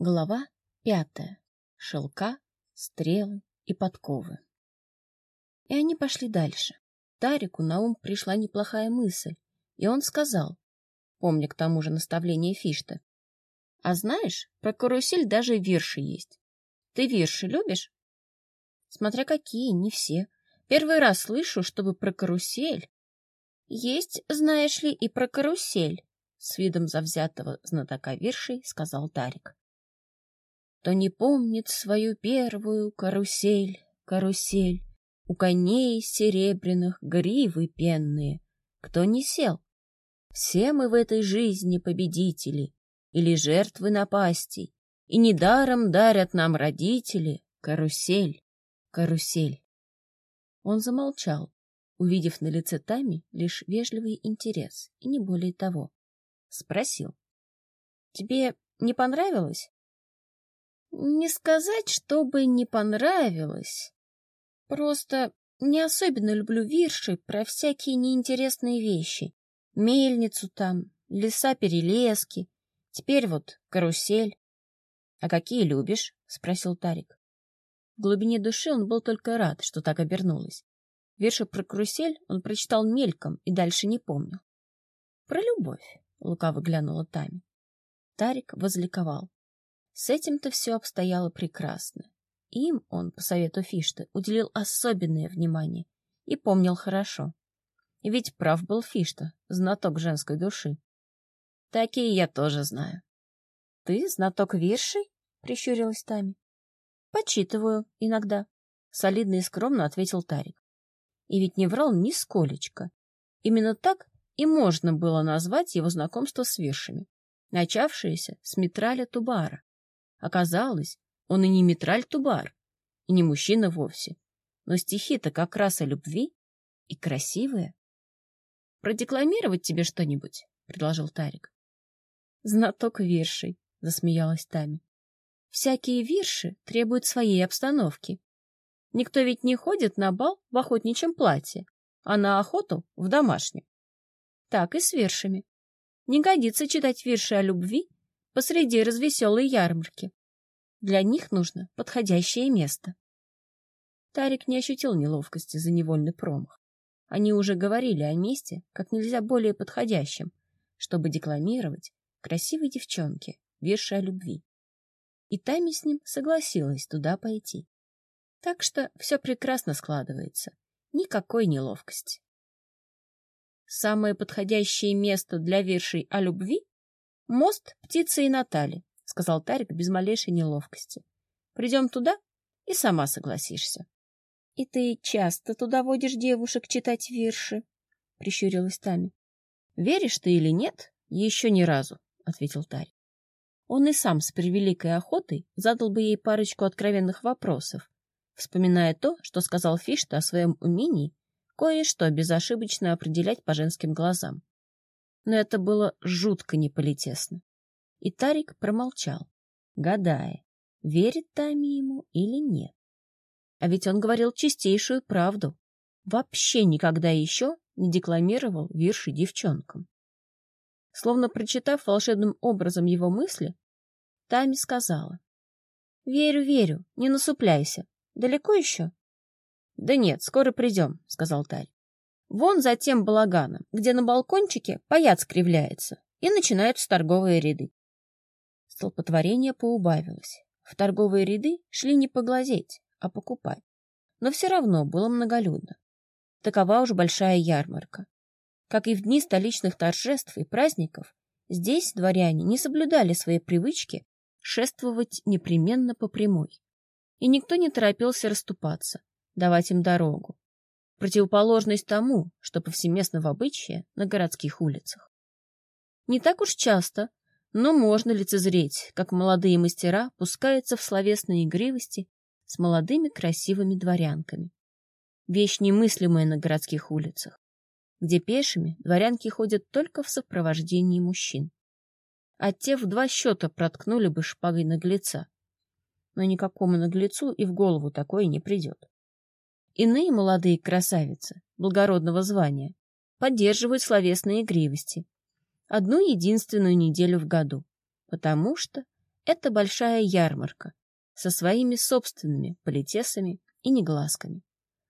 Глава пятая. Шелка, стрелы и подковы. И они пошли дальше. Тарику на ум пришла неплохая мысль, и он сказал, помня к тому же наставление Фишта, «А знаешь, про карусель даже вирши есть. Ты вирши любишь?» «Смотря какие, не все. Первый раз слышу, чтобы про карусель...» «Есть, знаешь ли, и про карусель», — с видом завзятого знатока виршей сказал Тарик кто не помнит свою первую карусель, карусель, у коней серебряных гривы пенные, кто не сел. Все мы в этой жизни победители или жертвы напастей, и недаром дарят нам родители карусель, карусель. Он замолчал, увидев на лице Тами лишь вежливый интерес, и не более того. Спросил. — Тебе не понравилось? Не сказать, чтобы не понравилось. Просто не особенно люблю вирши про всякие неинтересные вещи. Мельницу там, леса-перелески. Теперь вот карусель. — А какие любишь? — спросил Тарик. В глубине души он был только рад, что так обернулось. Вирши про карусель он прочитал мельком и дальше не помнил. — Про любовь, — лукаво глянула Тами. Тарик возликовал. С этим-то все обстояло прекрасно. Им он, по совету Фишта, уделил особенное внимание и помнил хорошо. Ведь прав был Фишта, знаток женской души. Такие я тоже знаю. — Ты знаток виршей? — прищурилась Тами. — Почитываю иногда, — солидно и скромно ответил Тарик. И ведь не врал нисколечко. Именно так и можно было назвать его знакомство с виршами, начавшееся с Митраля Тубара. Оказалось, он и не Митраль Тубар, и не мужчина вовсе. Но стихи-то как раз о любви и красивые. — Продекламировать тебе что-нибудь? — предложил Тарик. — Знаток виршей, — засмеялась Тами. — Всякие вирши требуют своей обстановки. Никто ведь не ходит на бал в охотничьем платье, а на охоту — в домашнем. Так и с виршами. Не годится читать вирши о любви посреди развеселой ярмарки. Для них нужно подходящее место. Тарик не ощутил неловкости за невольный промах. Они уже говорили о месте как нельзя более подходящем, чтобы декламировать красивой девчонке вирши о любви. И Тами с ним согласилась туда пойти. Так что все прекрасно складывается. Никакой неловкости. Самое подходящее место для виршей о любви Мост птицы и Натали, — сказал Тарик без малейшей неловкости. — Придем туда и сама согласишься. — И ты часто туда водишь девушек читать вирши? — прищурилась Тами. — Веришь ты или нет, еще ни разу, — ответил Тарик. Он и сам с превеликой охотой задал бы ей парочку откровенных вопросов, вспоминая то, что сказал Фишта о своем умении кое-что безошибочно определять по женским глазам но это было жутко неполитесно. И Тарик промолчал, гадая, верит Тами ему или нет. А ведь он говорил чистейшую правду. Вообще никогда еще не декламировал вирши девчонкам. Словно прочитав волшебным образом его мысли, Тами сказала. — Верю, верю, не насупляйся. Далеко еще? — Да нет, скоро придем, — сказал Тарик. Вон за тем балаганом, где на балкончике паяц кривляется, и начинаются торговые ряды. Столпотворение поубавилось. В торговые ряды шли не поглазеть, а покупать. Но все равно было многолюдно. Такова уж большая ярмарка. Как и в дни столичных торжеств и праздников, здесь дворяне не соблюдали свои привычки шествовать непременно по прямой. И никто не торопился расступаться, давать им дорогу, противоположность тому, что повсеместно в обычае на городских улицах. Не так уж часто, но можно лицезреть, как молодые мастера пускаются в словесные игривости с молодыми красивыми дворянками. Вещь немыслимая на городских улицах, где пешими дворянки ходят только в сопровождении мужчин. А те в два счета проткнули бы шпагой наглеца. Но никакому наглецу и в голову такое не придет. Иные молодые красавицы благородного звания поддерживают словесные игривости одну единственную неделю в году, потому что это большая ярмарка со своими собственными политесами и негласками.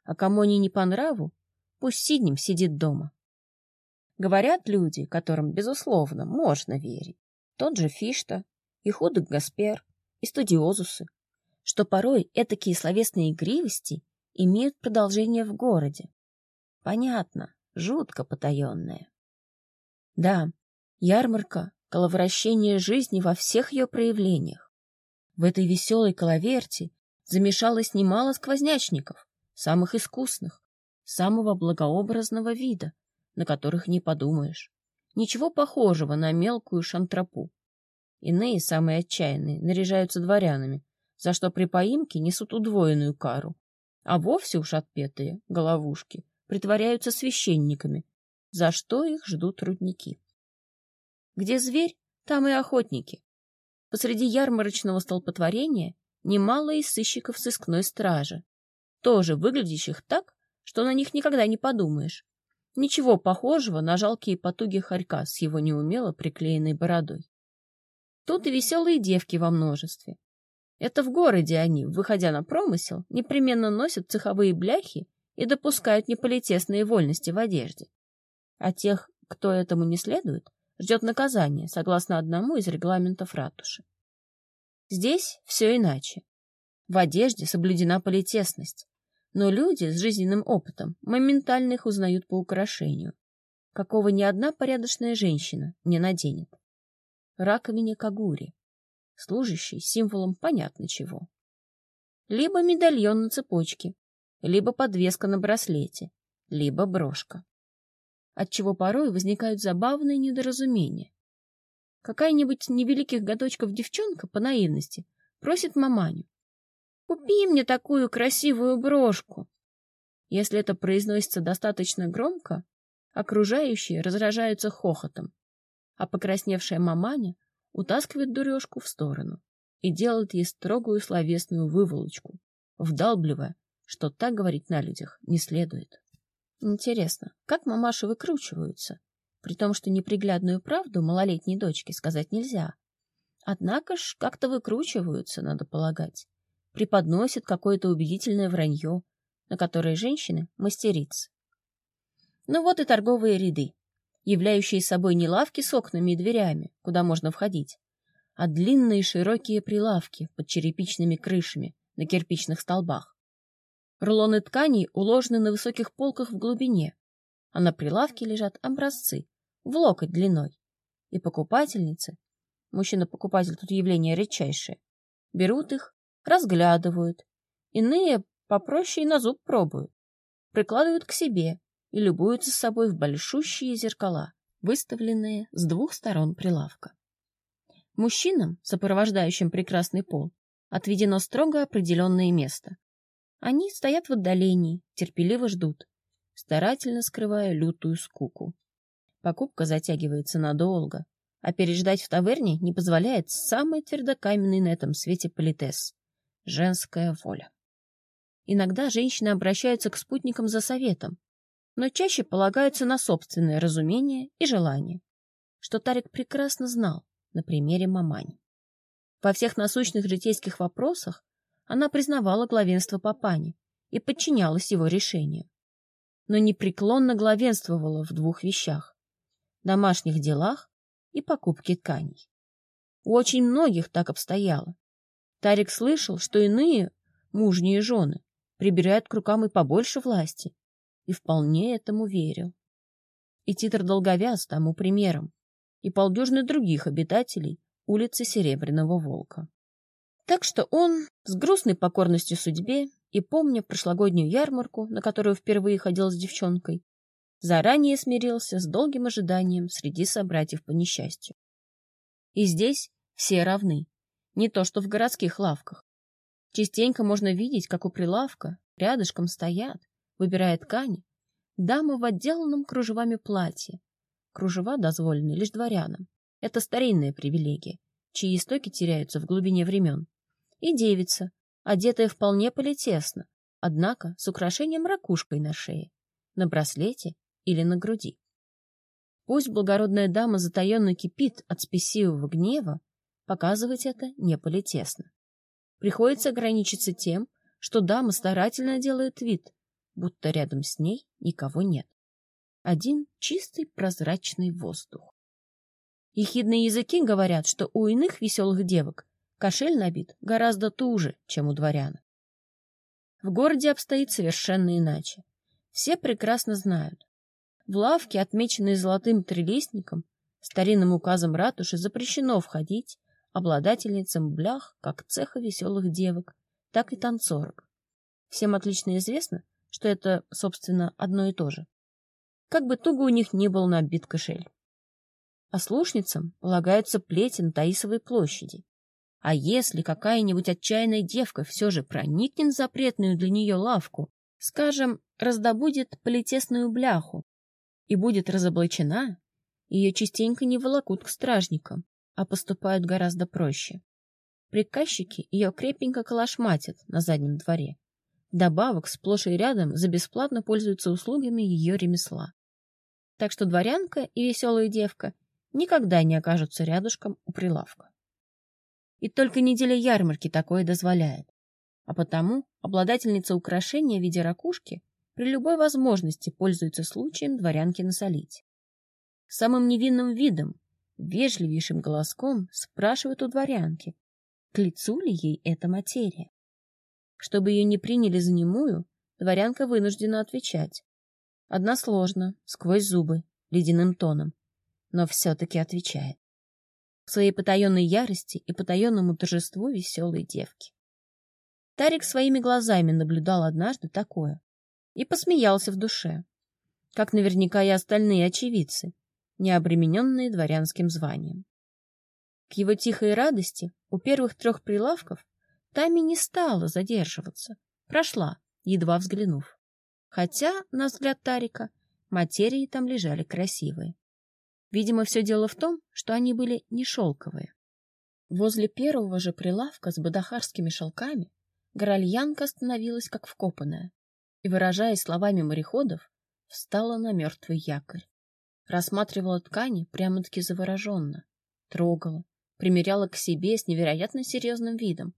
А кому они не по нраву, пусть сиднем сидит дома. Говорят люди, которым, безусловно, можно верить, тот же Фишта, и Худок Гаспер, и Студиозусы, что порой этакие словесные игривости имеют продолжение в городе. Понятно, жутко потаенное. Да, ярмарка — коловращение жизни во всех ее проявлениях. В этой веселой коловерте замешалось немало сквознячников, самых искусных, самого благообразного вида, на которых не подумаешь. Ничего похожего на мелкую шантропу. Иные, самые отчаянные, наряжаются дворянами, за что при поимке несут удвоенную кару, а вовсе уж отпетые, головушки, притворяются священниками, за что их ждут рудники. Где зверь, там и охотники. Посреди ярмарочного столпотворения немало и сыщиков сыскной стражи, тоже выглядящих так, что на них никогда не подумаешь. Ничего похожего на жалкие потуги хорька с его неумело приклеенной бородой. Тут и веселые девки во множестве. Это в городе они, выходя на промысел, непременно носят цеховые бляхи и допускают неполитесные вольности в одежде. А тех, кто этому не следует, ждет наказание, согласно одному из регламентов ратуши. Здесь все иначе. В одежде соблюдена политесность, но люди с жизненным опытом моментально их узнают по украшению, какого ни одна порядочная женщина не наденет. Раковине кагури, служащий символом понятно чего. Либо медальон на цепочке, либо подвеска на браслете, либо брошка. Отчего порой возникают забавные недоразумения. Какая-нибудь невеликих годочков девчонка по наивности просит маманю. «Купи мне такую красивую брошку!» Если это произносится достаточно громко, окружающие разражаются хохотом, а покрасневшая маманя утаскивает дурежку в сторону и делает ей строгую словесную выволочку, вдалбливая, что так говорить на людях не следует. Интересно, как мамаши выкручиваются, при том, что неприглядную правду малолетней дочке сказать нельзя. Однако ж как-то выкручиваются, надо полагать, преподносят какое-то убедительное вранье, на которое женщины мастерицы. Ну вот и торговые ряды, являющие собой не лавки с окнами и дверями, куда можно входить, а длинные широкие прилавки под черепичными крышами на кирпичных столбах, Рулоны тканей уложены на высоких полках в глубине, а на прилавке лежат образцы в локоть длиной. И покупательницы, мужчина-покупатель тут явление редчайшее, берут их, разглядывают, иные попроще и на зуб пробуют, прикладывают к себе и любуются собой в большущие зеркала, выставленные с двух сторон прилавка. Мужчинам, сопровождающим прекрасный пол, отведено строго определенное место, они стоят в отдалении, терпеливо ждут, старательно скрывая лютую скуку. Покупка затягивается надолго, а переждать в таверне не позволяет самый твердокаменный на этом свете политес — женская воля. Иногда женщины обращаются к спутникам за советом, но чаще полагаются на собственное разумение и желание, что Тарик прекрасно знал на примере Мамани. Во всех насущных житейских вопросах она признавала главенство Папани и подчинялась его решению. Но непреклонно главенствовала в двух вещах — домашних делах и покупке тканей. У очень многих так обстояло. Тарик слышал, что иные мужние жены прибирают к рукам и побольше власти, и вполне этому верил. И Титр Долговяз тому примером, и полдюжины других обитателей улицы Серебряного Волка. Так что он, с грустной покорностью судьбе и помня прошлогоднюю ярмарку, на которую впервые ходил с девчонкой, заранее смирился с долгим ожиданием среди собратьев по несчастью. И здесь все равны, не то что в городских лавках. Частенько можно видеть, как у прилавка рядышком стоят, выбирая ткани, дамы в отделанном кружевами платье. Кружева дозволены лишь дворянам. Это старинная привилегия, чьи истоки теряются в глубине времен и девица, одетая вполне политесно, однако с украшением ракушкой на шее, на браслете или на груди. Пусть благородная дама затаенно кипит от спесивого гнева, показывать это не политесно. Приходится ограничиться тем, что дама старательно делает вид, будто рядом с ней никого нет. Один чистый прозрачный воздух. Ехидные языки говорят, что у иных веселых девок кошель набит гораздо туже, чем у дворян. В городе обстоит совершенно иначе. Все прекрасно знают. В лавке, отмеченной золотым трелистником, старинным указом ратуши запрещено входить обладательницам блях как цеха веселых девок, так и танцорок. Всем отлично известно, что это, собственно, одно и то же. Как бы туго у них ни был набит кошель. А слушницам полагаются плети на Таисовой площади. А если какая-нибудь отчаянная девка все же проникнет в запретную для нее лавку, скажем, раздобудет политесную бляху и будет разоблачена, ее частенько не волокут к стражникам, а поступают гораздо проще. Приказчики ее крепенько калашматят на заднем дворе. Добавок сплошь и рядом за бесплатно пользуются услугами ее ремесла. Так что дворянка и веселая девка никогда не окажутся рядышком у прилавка. И только неделя ярмарки такое дозволяет. А потому обладательница украшения в виде ракушки при любой возможности пользуется случаем дворянки насолить. Самым невинным видом, вежливейшим голоском спрашивает у дворянки, к лицу ли ей эта материя. Чтобы ее не приняли за немую, дворянка вынуждена отвечать. Односложно, сквозь зубы, ледяным тоном, но все-таки отвечает. К своей потаенной ярости и потаенному торжеству веселой девки. Тарик своими глазами наблюдал однажды такое и посмеялся в душе, как наверняка и остальные очевидцы, не обремененные дворянским званием. К его тихой радости у первых трех прилавков Тами не стала задерживаться, прошла, едва взглянув. Хотя, на взгляд Тарика, материи там лежали красивые. Видимо, все дело в том, что они были не шелковые. Возле первого же прилавка с бадахарскими шелками горальянка остановилась как вкопанная и, выражаясь словами мореходов, встала на мертвый якорь. Рассматривала ткани прямо-таки завороженно, трогала, примеряла к себе с невероятно серьезным видом,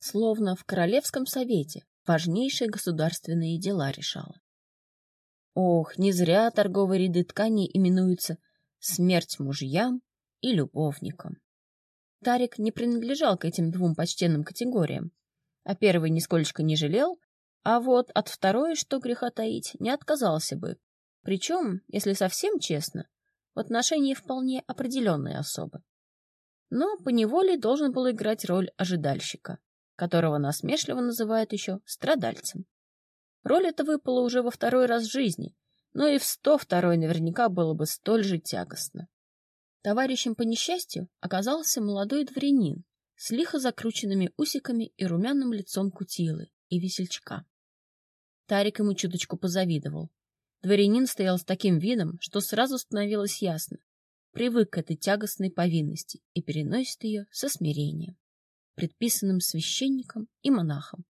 словно в Королевском совете важнейшие государственные дела решала. Ох, не зря торговые ряды тканей именуются смерть мужьям и любовникам. Тарик не принадлежал к этим двум почтенным категориям, а первый нисколько не жалел, а вот от второй, что греха таить, не отказался бы. Причем, если совсем честно, в отношении вполне определенной особы. Но поневоле должен был играть роль ожидальщика, которого насмешливо называют еще страдальцем. Роль эта выпала уже во второй раз в жизни, но и в сто второй наверняка было бы столь же тягостно. Товарищем по несчастью оказался молодой дворянин с лихо закрученными усиками и румяным лицом кутилы и весельчака. Тарик ему чуточку позавидовал. Дворянин стоял с таким видом, что сразу становилось ясно. Привык к этой тягостной повинности и переносит ее со смирением, предписанным священником и монахом.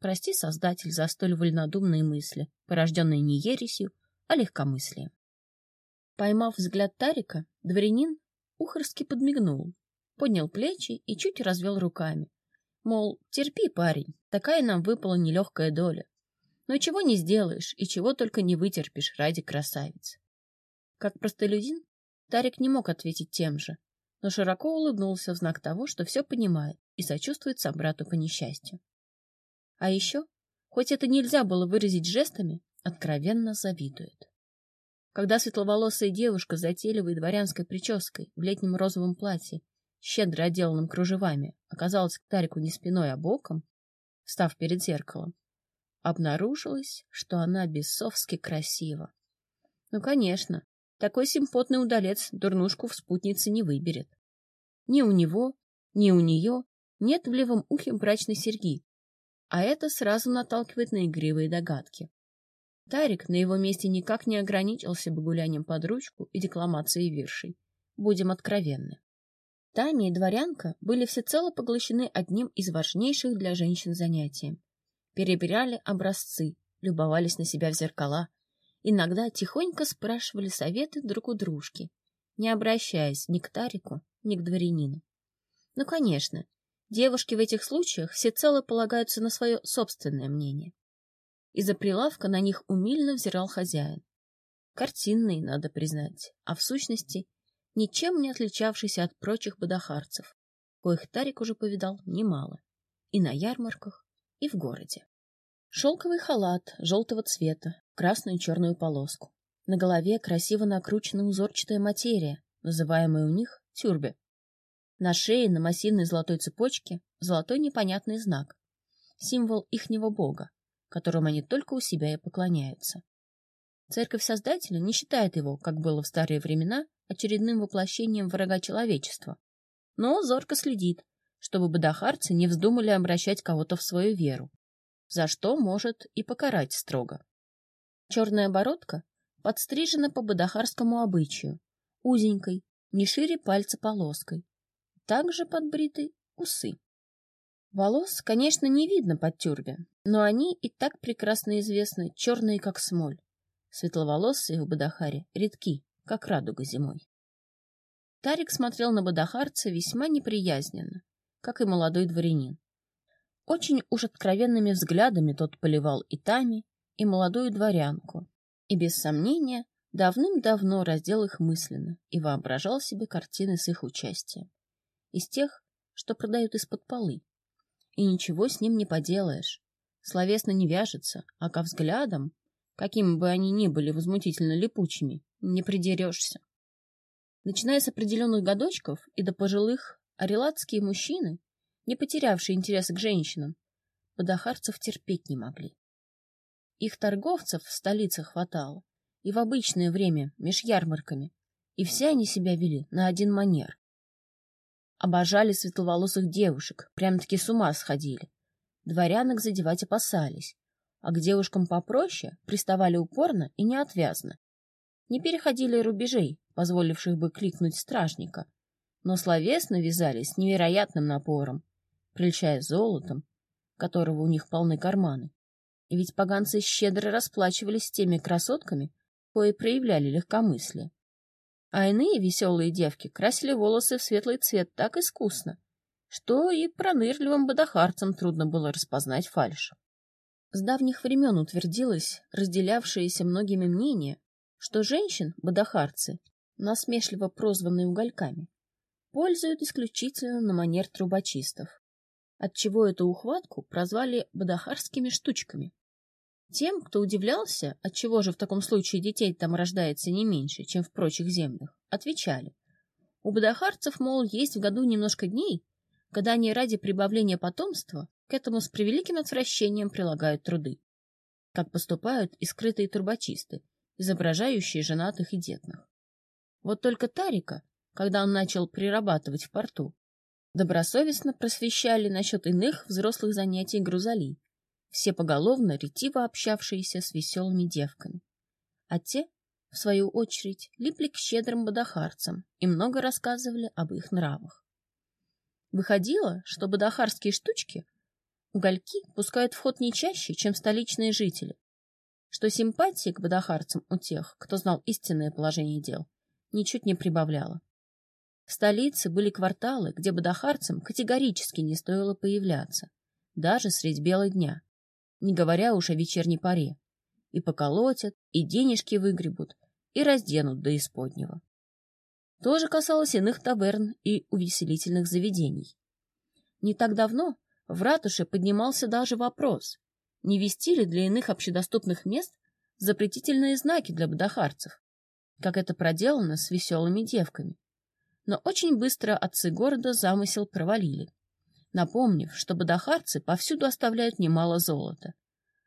Прости, Создатель, за столь вольнодумные мысли, порожденные не ересью, а легкомыслием. Поймав взгляд Тарика, дворянин ухорски подмигнул, поднял плечи и чуть развел руками. Мол, терпи, парень, такая нам выпала нелегкая доля. Но чего не сделаешь и чего только не вытерпишь ради красавицы. Как простолюдин, Тарик не мог ответить тем же, но широко улыбнулся в знак того, что все понимает и сочувствует собрату по несчастью. А еще, хоть это нельзя было выразить жестами, откровенно завидует. Когда светловолосая девушка с дворянской прической в летнем розовом платье, щедро отделанном кружевами, оказалась к Тарику не спиной, а боком, став перед зеркалом, обнаружилось, что она бесовски красива. Ну, конечно, такой симпотный удалец дурнушку в спутнице не выберет. Ни у него, ни у нее нет в левом ухе брачной серьги, а это сразу наталкивает на игривые догадки. Тарик на его месте никак не ограничился бы гулянием под ручку и декламацией виршей. Будем откровенны. Тами и дворянка были всецело поглощены одним из важнейших для женщин занятием. Перебирали образцы, любовались на себя в зеркала, иногда тихонько спрашивали советы друг у дружки, не обращаясь ни к Тарику, ни к дворянину. Ну, конечно, девушки в этих случаях всецело полагаются на свое собственное мнение. Из-за прилавка на них умильно взирал хозяин. Картинный, надо признать, а в сущности ничем не отличавшийся от прочих бодахарцев, коих Тарик уже повидал немало, и на ярмарках, и в городе. Шелковый халат желтого цвета, красную и черную полоску. На голове красиво накручена узорчатая материя, называемая у них тюрбе. На шее на массивной золотой цепочке золотой непонятный знак, символ ихнего бога, которому они только у себя и поклоняются. Церковь Создателя не считает его, как было в старые времена, очередным воплощением врага человечества, но зорко следит, чтобы бадахарцы не вздумали обращать кого-то в свою веру, за что может и покарать строго. Черная бородка подстрижена по бадахарскому обычаю, узенькой, не шире пальца полоской, также подбриты усы. Волос, конечно, не видно под тюрбе, но они и так прекрасно известны, черные, как смоль. Светловолосые в Бадахаре редки, как радуга зимой. Тарик смотрел на Бадахарца весьма неприязненно, как и молодой дворянин. Очень уж откровенными взглядами тот поливал и Тами, и молодую дворянку, и, без сомнения, давным-давно раздел их мысленно и воображал себе картины с их участием. Из тех, что продают из-под полы. И ничего с ним не поделаешь. Словесно не вяжется, а ко взглядам, какими бы они ни были возмутительно липучими, не придерешься. Начиная с определенных годочков и до пожилых, арелатские мужчины, не потерявшие интереса к женщинам, подохарцев терпеть не могли. Их торговцев в столице хватало, и в обычное время, меж ярмарками, и все они себя вели на один манер. Обожали светловолосых девушек, прям-таки с ума сходили. Дворянок задевать опасались, а к девушкам попроще приставали упорно и неотвязно. Не переходили рубежей, позволивших бы кликнуть стражника, но словесно вязались с невероятным напором, прельчая золотом, которого у них полны карманы. Ведь поганцы щедро расплачивались с теми красотками, кои проявляли легкомыслие. А иные веселые девки красили волосы в светлый цвет так искусно, что и пронырливым бодохарцам трудно было распознать фальшь. С давних времен утвердилось разделявшееся многими мнение, что женщин, бодохарцы, насмешливо прозванные угольками, пользуют исключительно на манер трубочистов, отчего эту ухватку прозвали бодохарскими штучками. Тем, кто удивлялся, отчего же в таком случае детей там рождается не меньше, чем в прочих землях, отвечали. У бодохарцев, мол, есть в году немножко дней, когда они ради прибавления потомства к этому с превеликим отвращением прилагают труды, как поступают и скрытые турбочисты, изображающие женатых и детных. Вот только Тарика, когда он начал прирабатывать в порту, добросовестно просвещали насчет иных взрослых занятий грузоли, все поголовно ретиво общавшиеся с веселыми девками. А те, в свою очередь, липли к щедрым бодахарцам и много рассказывали об их нравах. Выходило, что бодахарские штучки угольки пускают в ход не чаще, чем столичные жители, что симпатии к бодахарцам у тех, кто знал истинное положение дел, ничуть не прибавляло. В столице были кварталы, где бодахарцам категорически не стоило появляться, даже средь бела дня, не говоря уж о вечерней паре. И поколотят, и денежки выгребут, и разденут до исподнего. То же касалось иных таверн и увеселительных заведений. Не так давно в ратуше поднимался даже вопрос, не вести ли для иных общедоступных мест запретительные знаки для бодахарцев, как это проделано с веселыми девками. Но очень быстро отцы города замысел провалили напомнив, что бодахарцы повсюду оставляют немало золота,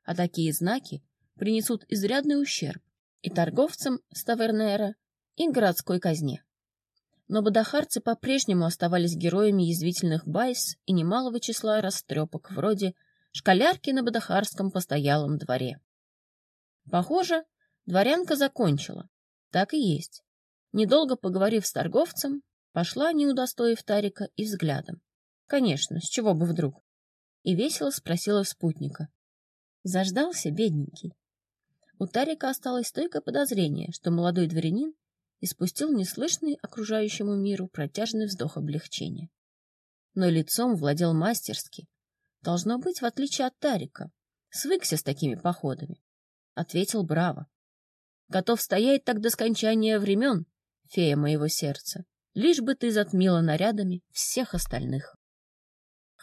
а такие знаки принесут изрядный ущерб и торговцам с тавернера, и городской казне. Но бодахарцы по-прежнему оставались героями язвительных байс и немалого числа растрепок, вроде «школярки на бодахарском постоялом дворе». Похоже, дворянка закончила. Так и есть. Недолго поговорив с торговцем, пошла, не удостоив Тарика и взглядом. Конечно, с чего бы вдруг? И весело спросила спутника. Заждался, бедненький. У Тарика осталось стойкое подозрение, что молодой дворянин испустил неслышный окружающему миру протяжный вздох облегчения. но лицом владел мастерски. Должно быть, в отличие от Тарика. Свыкся с такими походами. Ответил браво. Готов стоять так до скончания времен, фея моего сердца, лишь бы ты затмила нарядами всех остальных.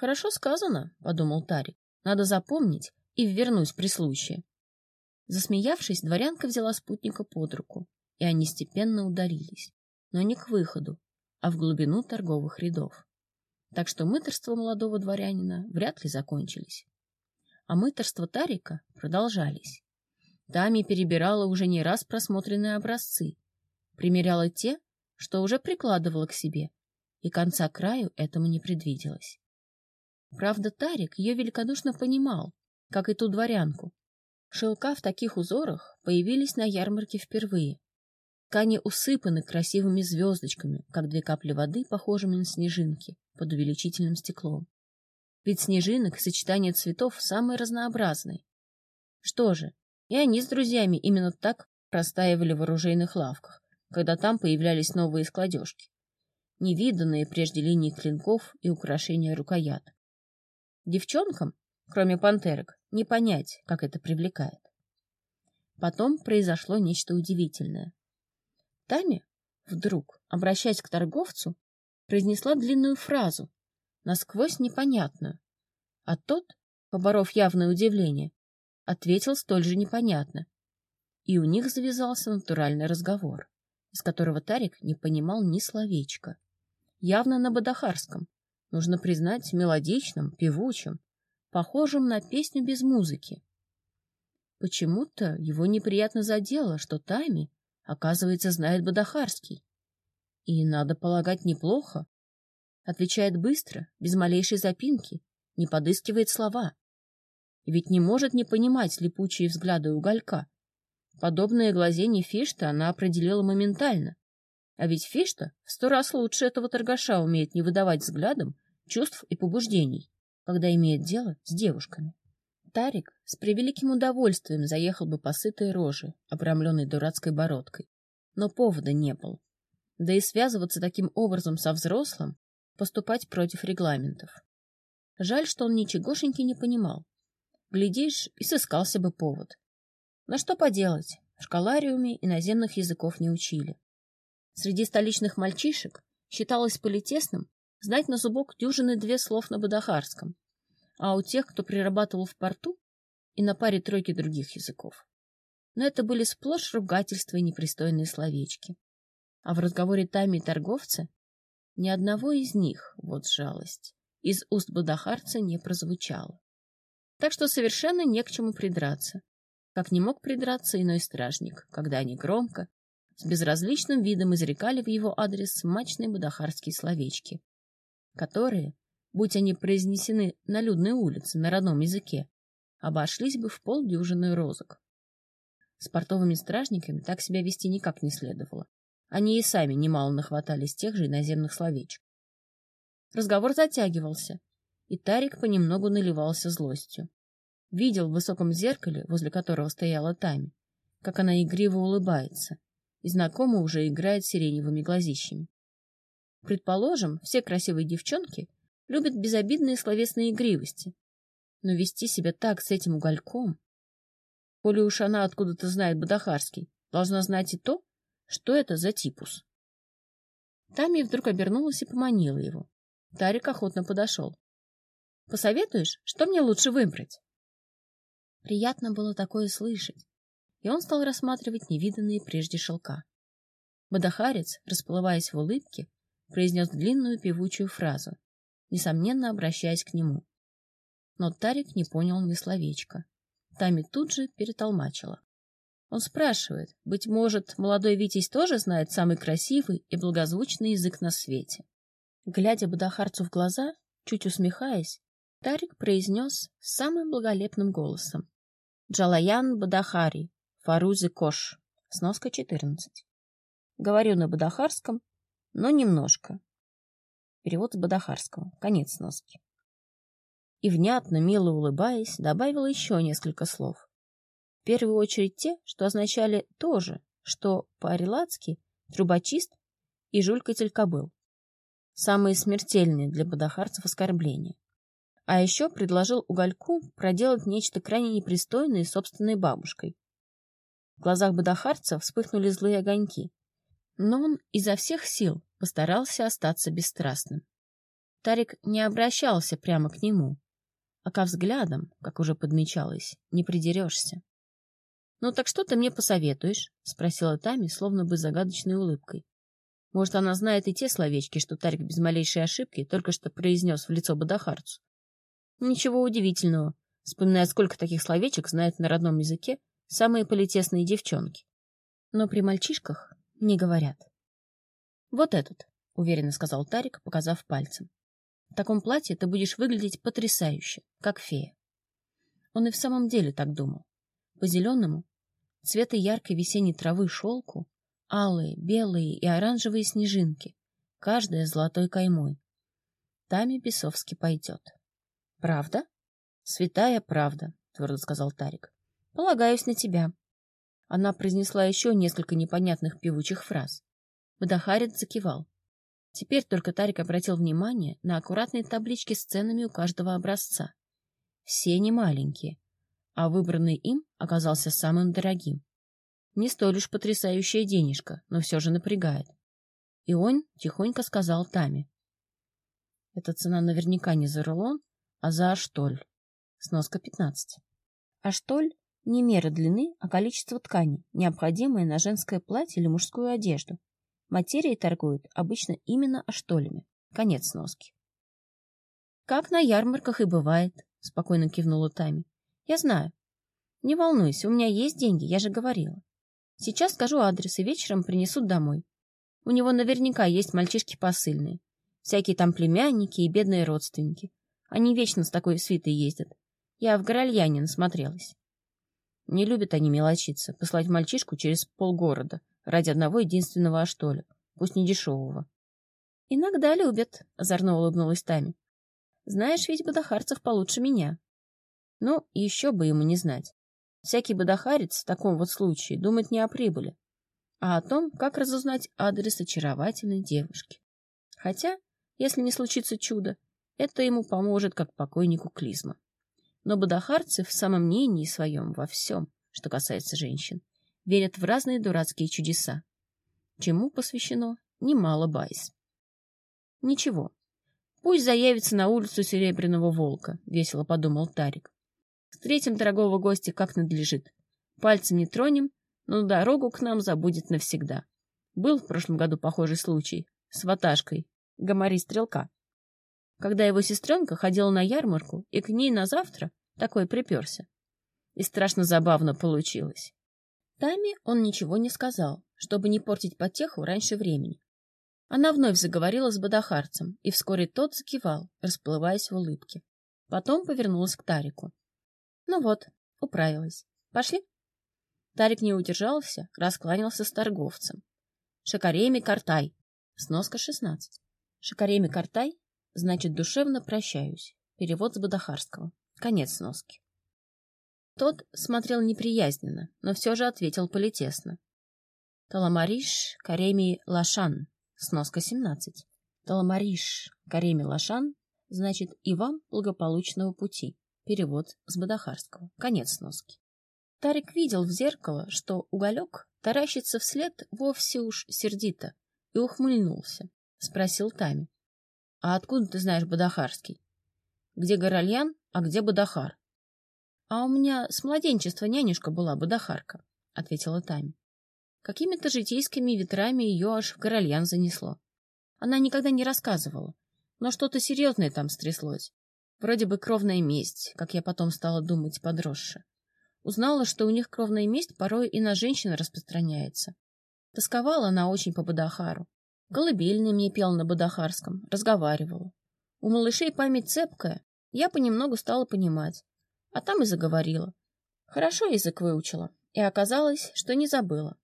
Хорошо сказано, подумал Тарик. Надо запомнить и вернусь при случае. Засмеявшись, дворянка взяла спутника под руку, и они степенно удалились, но не к выходу, а в глубину торговых рядов. Так что мыторства молодого дворянина вряд ли закончились. А мыторства Тарика продолжались. Тами перебирала уже не раз просмотренные образцы, примеряла те, что уже прикладывала к себе, и конца краю этому не предвиделось. Правда, Тарик ее великодушно понимал, как и ту дворянку. Шелка в таких узорах появились на ярмарке впервые. Ткани усыпаны красивыми звездочками, как две капли воды, похожими на снежинки, под увеличительным стеклом. Ведь снежинок сочетание цветов самое разнообразное. Что же, и они с друзьями именно так простаивали в оружейных лавках, когда там появлялись новые складежки. Невиданные прежде линии клинков и украшения рукояток. Девчонкам, кроме пантерок, не понять, как это привлекает. Потом произошло нечто удивительное. Тами, вдруг, обращаясь к торговцу, произнесла длинную фразу, насквозь непонятную, а тот, поборов явное удивление, ответил столь же непонятно. И у них завязался натуральный разговор, из которого Тарик не понимал ни словечка. Явно на бадахарском, нужно признать, мелодичным, певучим, похожим на песню без музыки. Почему-то его неприятно задело, что Тайми, оказывается, знает бадахарский. И, надо полагать, неплохо. Отвечает быстро, без малейшей запинки, не подыскивает слова. Ведь не может не понимать липучие взгляды уголька. Подобное глазение Фишта она определила моментально. А ведь Фишта в сто раз лучше этого торгаша умеет не выдавать взглядом чувств и побуждений, когда имеет дело с девушками. Тарик с превеликим удовольствием заехал бы по сытой роже, обрамленной дурацкой бородкой. Но повода не было. Да и связываться таким образом со взрослым, поступать против регламентов. Жаль, что он ничегошеньки не понимал. Глядишь, и сыскался бы повод. Но что поделать, в школариуме иноземных языков не учили. Среди столичных мальчишек считалось политесным знать на зубок дюжины две слов на бадахарском, а у тех, кто прирабатывал в порту, и на паре тройки других языков. Но это были сплошь ругательства и непристойные словечки. А в разговоре Тами и торговца ни одного из них, вот жалость, из уст бадахарца не прозвучало так что совершенно не к чему придраться. Как не мог придраться иной стражник, когда они громко, с безразличным видом изрекали в его адрес смачные будахарские словечки, которые, будь они произнесены на людной улице на родном языке, обошлись бы в полдюжины розок. С портовыми стражниками так себя вести никак не следовало. Они и сами немало нахватались тех же иноземных словечек. Разговор затягивался, и Тарик понемногу наливался злостью. Видел в высоком зеркале, возле которого стояла Тами, как она игриво улыбается, и знакомо уже играет сиреневыми глазищами. Предположим, все красивые девчонки любят безобидные словесные игривости, но вести себя так с этим угольком... Коли уж она откуда-то знает Бадахарский, должна знать и то, что это за типус. Тами вдруг обернулась и поманила его. Тарик охотно подошел. Посоветуешь, что мне лучше выбрать? Приятно было такое слышать, и он стал рассматривать невиданные прежде шелка. Бадахарец, расплываясь в улыбке, произнес длинную певучую фразу, несомненно обращаясь к нему. Но Тарик не понял ни словечка. Тами тут же перетолмачила. Он спрашивает, быть может, молодой Витязь тоже знает самый красивый и благозвучный язык на свете. Глядя Бадахарцу в глаза, чуть усмехаясь, Тарик произнес самым благолепным голосом. Джалаян Бадахари, Фарузи Кош, сноска 14. Говорю на бадахарском, но немножко. Перевод с бадахарского, конец сноски. И внятно, мило улыбаясь, добавила еще несколько слов. В первую очередь те, что означали то же, что по-арелацки трубочист и жулькатель кобыл. самые смертельные для бадахарцев оскорбления. А еще предложил Угольку проделать нечто крайне непристойное собственной бабушкой. В глазах бадахарца вспыхнули злые огоньки, но он изо всех сил постарался остаться бесстрастным. Тарик не обращался прямо к нему, а ко взглядам, как уже подмечалось, не придерешься. — Ну так что ты мне посоветуешь? — спросила Тами, словно бы загадочной улыбкой. Может, она знает и те словечки, что Тарик без малейшей ошибки только что произнес в лицо Бадахарцу. Ничего удивительного, вспоминая, сколько таких словечек знают на родном языке самые политесные девчонки. Но при мальчишках не говорят. — Вот этот, — уверенно сказал Тарик, показав пальцем. В таком платье ты будешь выглядеть потрясающе, как фея. Он и в самом деле так думал. По-зеленому, цвета яркой весенней травы шелку, алые, белые и оранжевые снежинки, каждая золотой каймой. Тами Бесовски пойдет. — Правда? — Святая правда, — твердо сказал Тарик. — Полагаюсь на тебя. Она произнесла еще несколько непонятных певучих фраз. Бадахарец закивал. Теперь только Тарик обратил внимание на аккуратные таблички с ценами у каждого образца. Все не маленькие, а выбранный им оказался самым дорогим. Не столь уж потрясающая денежка, но все же напрягает. И он тихонько сказал Таме. Эта цена наверняка не за рулон, а за аштоль. Сноска 15. Аштоль — не мера длины, а количество ткани, необходимое на женское платье или мужскую одежду. Материей торгуют обычно именно аштолями. Конец сноски. «Как на ярмарках и бывает», — спокойно кивнула Тами. «Я знаю. Не волнуйся, у меня есть деньги, я же говорила. Сейчас скажу адрес, и вечером принесут домой. У него наверняка есть мальчишки посыльные. Всякие там племянники и бедные родственники. Они вечно с такой свитой ездят. Я в Горальяне насмотрелась. Не любят они мелочиться, послать мальчишку через полгорода, ради одного единственного аштоля, пусть не дешевого. — Иногда любят, — озорно улыбнулась Тами. — Знаешь ведь бадахарцев получше меня. Ну, еще бы ему не знать. Всякий бадахарец в таком вот случае думает не о прибыли, а о том, как разузнать адрес очаровательной девушки. Хотя, если не случится чудо, это ему поможет как покойнику клизма. Но бадахарцы в самом мнении своем во всем, что касается женщин, верят в разные дурацкие чудеса, чему посвящено немало байс. Ничего, пусть заявится на улицу Серебряного Волка, весело подумал Тарик. Встретим дорогого гостя как надлежит. Пальцем не тронем, но дорогу к нам забудет навсегда. Был в прошлом году похожий случай с ваташкой, гамари стрелка. Когда его сестренка ходила на ярмарку, и к ней на завтра такой приперся. И страшно забавно получилось. Таме он ничего не сказал, чтобы не портить потеху раньше времени. Она вновь заговорила с Бадахарцем, и вскоре тот закивал, расплываясь в улыбке. Потом повернулась к Тарику. — Ну вот, управилась. Пошли? Тарик не удержался, раскланялся с торговцем. — Шакареми Картай. Сноска 16. Шакареми Картай значит «душевно прощаюсь». Перевод с Бадахарского. Конец сноски. Тот смотрел неприязненно, но все же ответил политесно. Таламариш Кареми Лашан, сноска 17. Таламариш Кареми Лашан значит «и вам благополучного пути». Перевод с Бадахарского. Конец сноски. Тарик видел в зеркало, что уголек таращится вслед вовсе уж сердито, и ухмыльнулся. Спросил Тами. — А откуда ты знаешь Бадахарский? — Где Горальян, а где Бадахар? А у меня с младенчества нянюшка была Бадахарка, — ответила Тами. Какими-то житейскими ветрами ее аж в Корольян занесло. Она никогда не рассказывала, но что-то серьезное там стряслось. Вроде бы кровная месть, как я потом стала думать подросше. Узнала, что у них кровная месть порой и на женщин распространяется. Тосковала она очень по Бадахару. Колыбельный мне пел на Бадахарском, разговаривала. У малышей память цепкая, я понемногу стала понимать а там и заговорила. Хорошо язык выучила, и оказалось, что не забыла.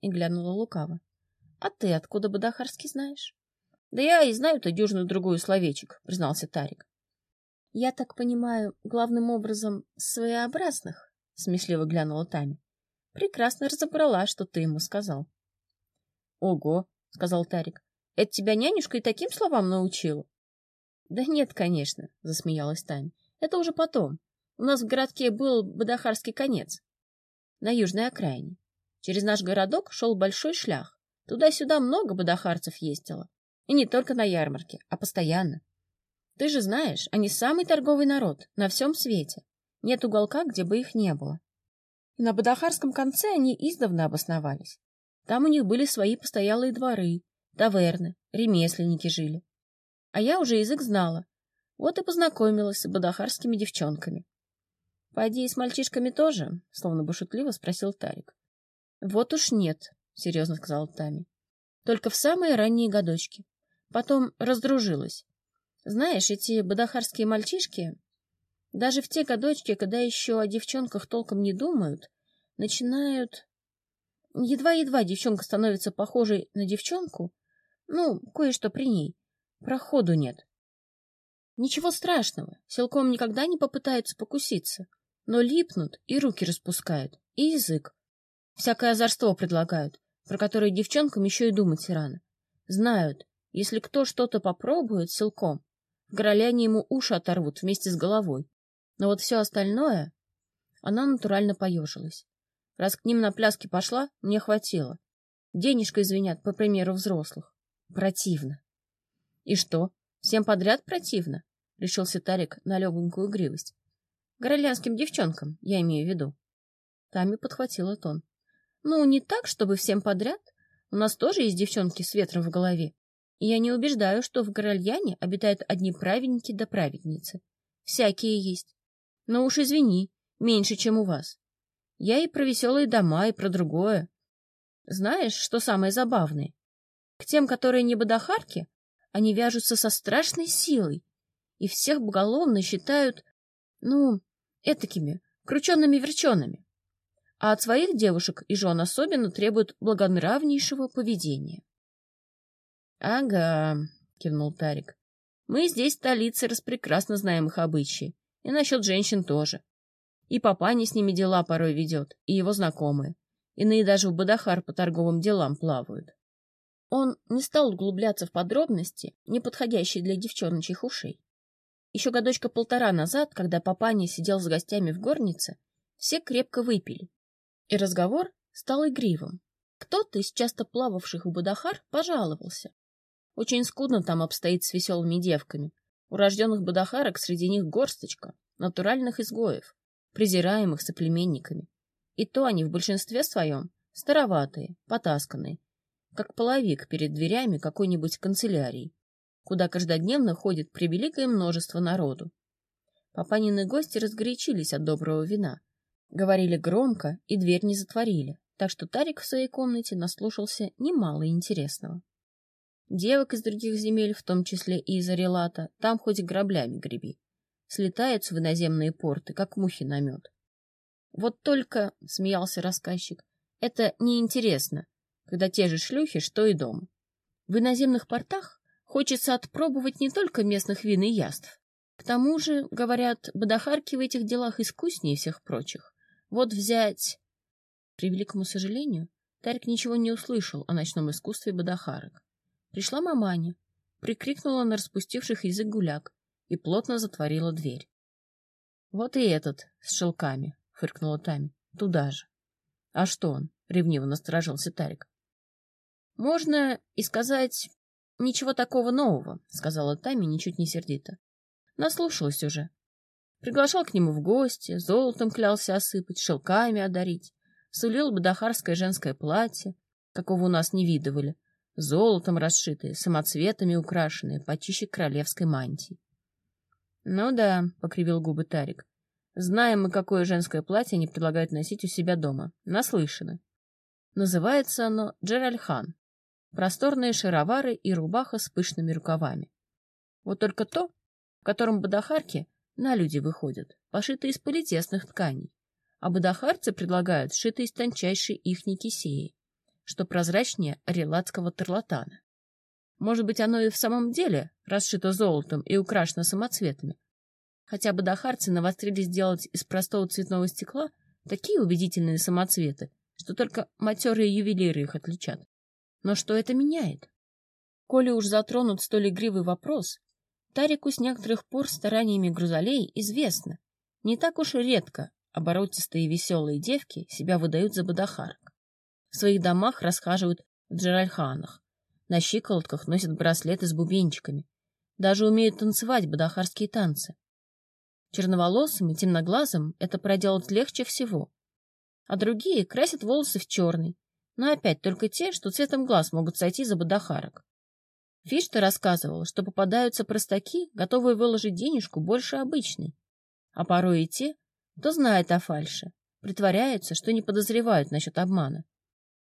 И глянула лукаво. — А ты откуда Бадахарский знаешь? — Да я и знаю-то дюжину другую словечек, — признался Тарик. — Я так понимаю, главным образом своеобразных? — смешливо глянула Тами. — Прекрасно разобрала, что ты ему сказал. — Ого, — сказал Тарик, Это тебя нянюшка и таким словам научила? — Да нет, конечно, — засмеялась Таня. — Это уже потом. У нас в городке был Бадахарский конец. На южной окраине. Через наш городок шел большой шлях. Туда-сюда много бадахарцев ездило. И не только на ярмарке, а постоянно. Ты же знаешь, они самый торговый народ на всем свете. Нет уголка, где бы их не было. И на Бадахарском конце они издавна обосновались. Там у них были свои постоялые дворы, таверны, ремесленники жили. А я уже язык знала. Вот и познакомилась с бадахарскими девчонками. — Пойди и с мальчишками тоже? — словно бы шутливо спросил Тарик. — Вот уж нет, — серьезно сказала Тами. — Только в самые ранние годочки. Потом раздружилась. Знаешь, эти бадахарские мальчишки, даже в те годочки, когда еще о девчонках толком не думают, начинают... Едва-едва девчонка становится похожей на девчонку, ну, кое-что при ней, проходу нет. Ничего страшного, силком никогда не попытаются покуситься, но липнут и руки распускают, и язык. Всякое озорство предлагают, про которое девчонкам еще и думать рано. Знают, если кто что-то попробует силком, в гороляне ему уши оторвут вместе с головой. Но вот все остальное... Она натурально поежилась. Раз к ним на пляски пошла, мне хватило. Денежка извинят, по примеру взрослых. Противно. И что, всем подряд противно? Решился Тарик на легонькую игривость. Горолянским девчонкам, я имею в виду. Тами подхватила тон. Ну, не так, чтобы всем подряд. У нас тоже есть девчонки с ветром в голове. И я не убеждаю, что в Горольяне обитают одни праведники да праведницы. Всякие есть. Но уж извини, меньше, чем у вас. Я и про веселые дома, и про другое. Знаешь, что самое забавное? К тем, которые не бодахарки, они вяжутся со страшной силой, и всех поголовно считают, ну, этакими, крученными-верченными. А от своих девушек и жен особенно требуют благонравнейшего поведения. — Ага, — кивнул Тарик. — Мы здесь, в столице, распрекрасно знаем их обычаи. И насчет женщин тоже. И папаня с ними дела порой ведет, и его знакомые. Иные даже в Бадахар по торговым делам плавают. Он не стал углубляться в подробности, не подходящие для девчоночьих ушей. Еще годочка полтора назад, когда папаня сидел с гостями в горнице, все крепко выпили. И разговор стал игривым. Кто-то из часто плававших в Бадахар пожаловался. Очень скудно там обстоит с веселыми девками, Урожденных бадахарок среди них горсточка, натуральных изгоев, презираемых соплеменниками. И то они в большинстве своем староватые, потасканные, как половик перед дверями какой-нибудь канцелярии, куда каждодневно ходит превеликое множество народу. Папанины гости разгорячились от доброго вина, говорили громко и дверь не затворили, так что Тарик в своей комнате наслушался немало интересного. Девок из других земель, в том числе и из Арелата, там хоть граблями греби. Слетаются в иноземные порты, как мухи на мед. Вот только, — смеялся рассказчик, — это неинтересно, когда те же шлюхи, что и дома. В иноземных портах хочется отпробовать не только местных вин и яств. К тому же, говорят, бадахарки в этих делах искуснее всех прочих. Вот взять... При великому сожалению, Тарик ничего не услышал о ночном искусстве бадахарок. Пришла маманя, прикрикнула на распустивших язык гуляк и плотно затворила дверь. — Вот и этот, с шелками, — фыркнула Тами, — туда же. — А что он? — ревниво насторожился Тарик. — Можно и сказать ничего такого нового, — сказала Тами ничуть не сердито. Наслушалась уже. Приглашал к нему в гости, золотом клялся осыпать, шелками одарить, сулил бадахарское женское платье, какого у нас не видывали, золотом расшитые, самоцветами украшенные, почище королевской мантии. — Ну да, — покривил губы Тарик. — Знаем мы, какое женское платье они предлагают носить у себя дома. Наслышаны. Называется оно Джеральхан. Просторные шаровары и рубаха с пышными рукавами. Вот только то, в котором бадахарки на люди выходят, пошиты из политесных тканей, а бадахарцы предлагают сшитые из тончайшей ихней кисеи что прозрачнее релатского тарлатана. Может быть, оно и в самом деле расшито золотом и украшено самоцветами. Хотя бы дахарцы навострились сделать из простого цветного стекла такие убедительные самоцветы, что только матерые ювелиры их отличат. Но что это меняет? Коли уж затронут столь игривый вопрос, Тарику с некоторых пор стараниями грузолей известно, не так уж и редко оборотистые веселые девки себя выдают за бадахарок. В своих домах расхаживают в джеральханах, на щиколотках носят браслеты с бубенчиками, даже умеют танцевать бадахарские танцы. Черноволосым и темноглазым это проделать легче всего. А другие красят волосы в черный, но опять только те, что цветом глаз могут сойти за бадахарок. Фишта рассказывал, что попадаются простаки, готовые выложить денежку больше обычной, а порой и те, кто знает о фальше, притворяются, что не подозревают насчет обмана.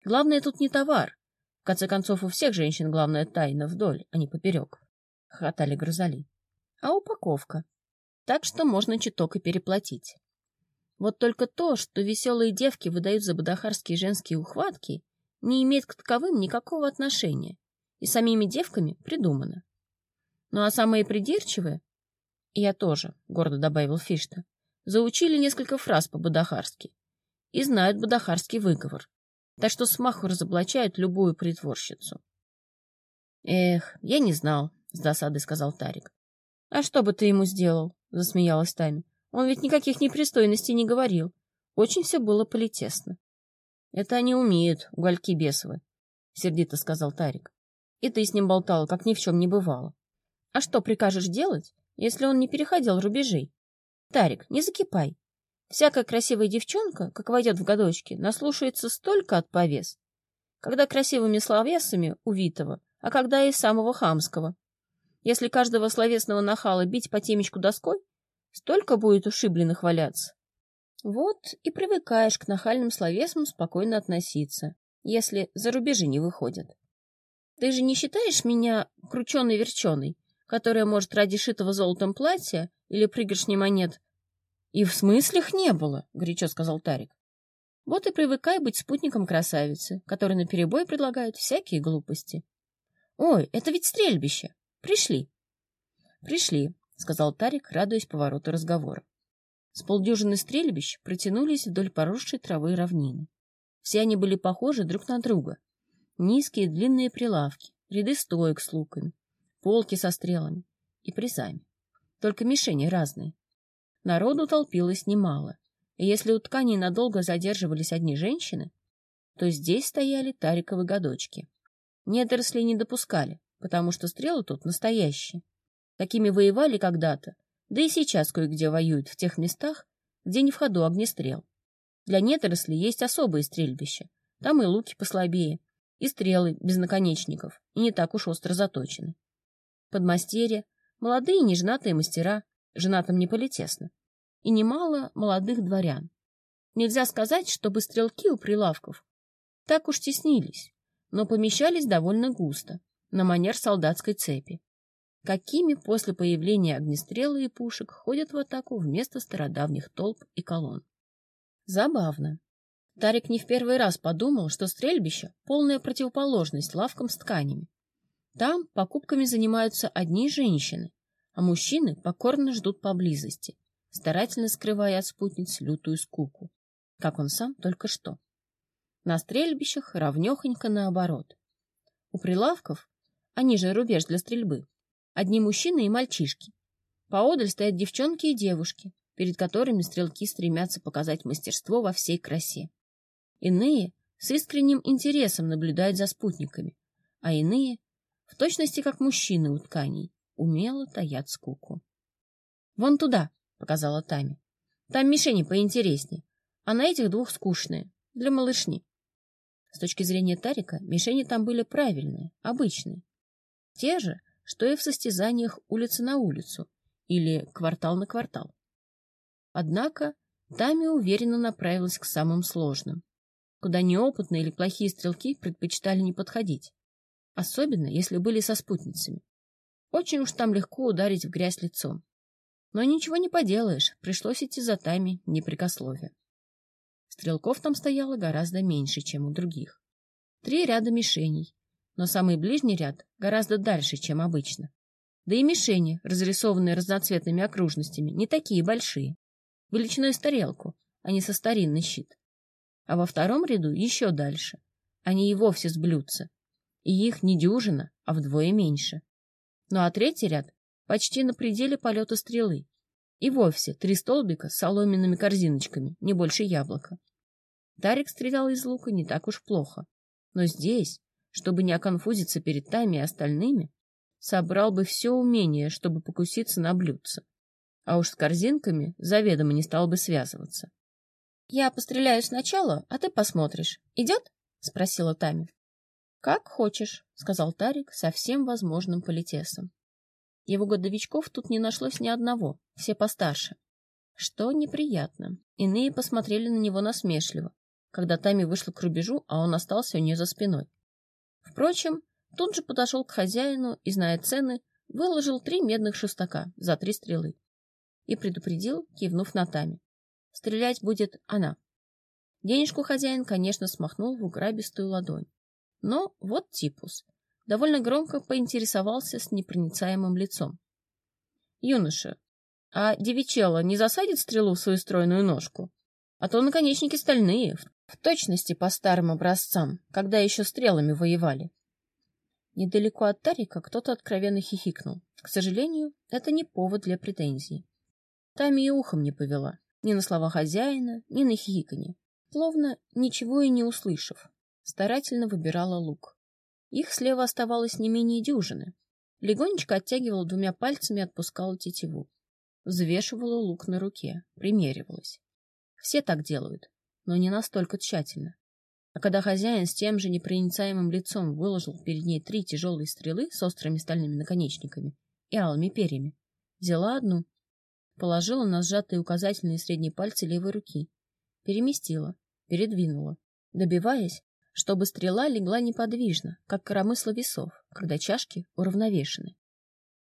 Главное тут не товар. В конце концов, у всех женщин главная тайна вдоль, а не поперек. Хохотали Грозали. А упаковка. Так что можно чуток и переплатить. Вот только то, что веселые девки выдают за бадахарские женские ухватки, не имеет к таковым никакого отношения и самими девками придумано. Ну а самые придирчивые, я тоже, гордо добавил Фишта, заучили несколько фраз по-бадахарски и знают бадахарский выговор, так что смаху разоблачают любую притворщицу. Эх, я не знал, с досадой сказал Тарик. А что бы ты ему сделал? засмеялась Тами. Он ведь никаких непристойностей не говорил. Очень все было политесно. Это они умеют, угольки бесовы, сердито сказал Тарик. И ты с ним болтала, как ни в чем не бывало. А что прикажешь делать, если он не переходил рубежей? Тарик, не закипай. Всякая красивая девчонка, как войдет в годочки, наслушается столько от повес, когда красивыми словесами увитого, а когда и самого хамского. Если каждого словесного нахала бить по темечку доской, столько будет ушибленных валяться. Вот и привыкаешь к нахальным словесам спокойно относиться, если за рубежи не выходят. Ты же не считаешь меня крученой-верченой, которая может ради шитого золотом платья или пригоршни монет и в смыслах не было, горячо сказал Тарик. Вот и привыкай быть спутником красавицы, который наперебой предлагает всякие глупости. Ой, это ведь стрельбище. Пришли. Пришли, сказал Тарик, радуясь повороту разговора. С полдюжины стрельбищ протянулись вдоль поросшей травы равнины. Все они были похожи друг на друга. Низкие длинные прилавки, ряды стоек с луками, полки со стрелами и призами. Только мишени разные. Народу толпилось немало, и если у тканей надолго задерживались одни женщины, то здесь стояли тариковы годочки. Недорослей не допускали, потому что стрелы тут настоящие. Такими воевали когда-то, да и сейчас кое-где воюют в тех местах, где не в ходу огнестрел. Для недорослей есть особые стрельбища. Там и луки послабее, и стрелы без наконечников, и не так уж остро заточены. Подмастерья, молодые нежнатые мастера, женатым не политесно, и немало молодых дворян. Нельзя сказать, чтобы стрелки у прилавков так уж теснились, но помещались довольно густо, на манер солдатской цепи. Какими после появления огнестрела и пушек ходят в атаку вместо стародавних толп и колонн. Забавно. Тарик не в первый раз подумал, что стрельбище — полная противоположность лавкам с тканями. Там покупками занимаются одни женщины, а мужчины покорно ждут поблизости, старательно скрывая от спутниц лютую скуку, как он сам только что. На стрельбищах равнехонько наоборот. У прилавков, они же рубеж для стрельбы, одни мужчины и мальчишки. Поодаль стоят девчонки и девушки, перед которыми стрелки стремятся показать мастерство во всей красе. Иные с искренним интересом наблюдают за спутниками, а иные, в точности как мужчины у тканей, умело таят скуку. «Вон туда!» — показала Тами. «Там мишени поинтереснее, а на этих двух скучные, для малышни». С точки зрения Тарика, мишени там были правильные, обычные. Те же, что и в состязаниях улица на улицу или квартал на квартал. Однако Тами уверенно направилась к самым сложным, куда неопытные или плохие стрелки предпочитали не подходить, особенно если были со спутницами. Очень уж там легко ударить в грязь лицом. Но ничего не поделаешь, пришлось идти за Тами, не прикословия. Стрелков там стояло гораздо меньше, чем у других. Три ряда мишеней, но самый ближний ряд гораздо дальше, чем обычно. Да и мишени, разрисованные разноцветными окружностями, не такие большие. Величиной с тарелку, а не со старинный щит. А во втором ряду еще дальше. Они и вовсе с блюдца. и их не дюжина, а вдвое меньше. Ну а третий ряд почти на пределе полета стрелы. И вовсе три столбика с соломенными корзиночками, не больше яблока. Тарик стрелял из лука не так уж плохо. Но здесь, чтобы не оконфузиться перед Тами и остальными, собрал бы все умение, чтобы покуситься на блюдце. А уж с корзинками заведомо не стал бы связываться. — Я постреляю сначала, а ты посмотришь. Идет? — спросила Тами. — Как хочешь, — сказал Тарик со всем возможным политесом. Его годовичков тут не нашлось ни одного, все постарше. Что неприятно. Иные посмотрели на него насмешливо, когда Тами вышла к рубежу, а он остался у нее за спиной. Впрочем, тут же подошел к хозяину и, зная цены, выложил три медных шестака за три стрелы и предупредил, кивнув на Тами. Стрелять будет она. Денежку хозяин, конечно, смахнул в уграбистую ладонь. Но вот типус. Довольно громко поинтересовался с непроницаемым лицом. Юноша, а девичела не засадит стрелу в свою стройную ножку? А то наконечники стальные, в точности по старым образцам, когда еще стрелами воевали. Недалеко от Тарика кто-то откровенно хихикнул. К сожалению, это не повод для претензий. Тами и ухом не повела, ни на слова хозяина, ни на хихиканье. Словно ничего и не услышав, старательно выбирала лук. Их слева оставалось не менее дюжины. Легонечко оттягивала двумя пальцами и отпускала тетиву. Взвешивала лук на руке, примеривалась. Все так делают, но не настолько тщательно. А когда хозяин с тем же непроницаемым лицом выложил перед ней три тяжелые стрелы с острыми стальными наконечниками и алыми перьями, взяла одну, положила на сжатые указательные и средние пальцы левой руки, переместила, передвинула, добиваясь, чтобы стрела легла неподвижно, как коромысло весов, когда чашки уравновешены.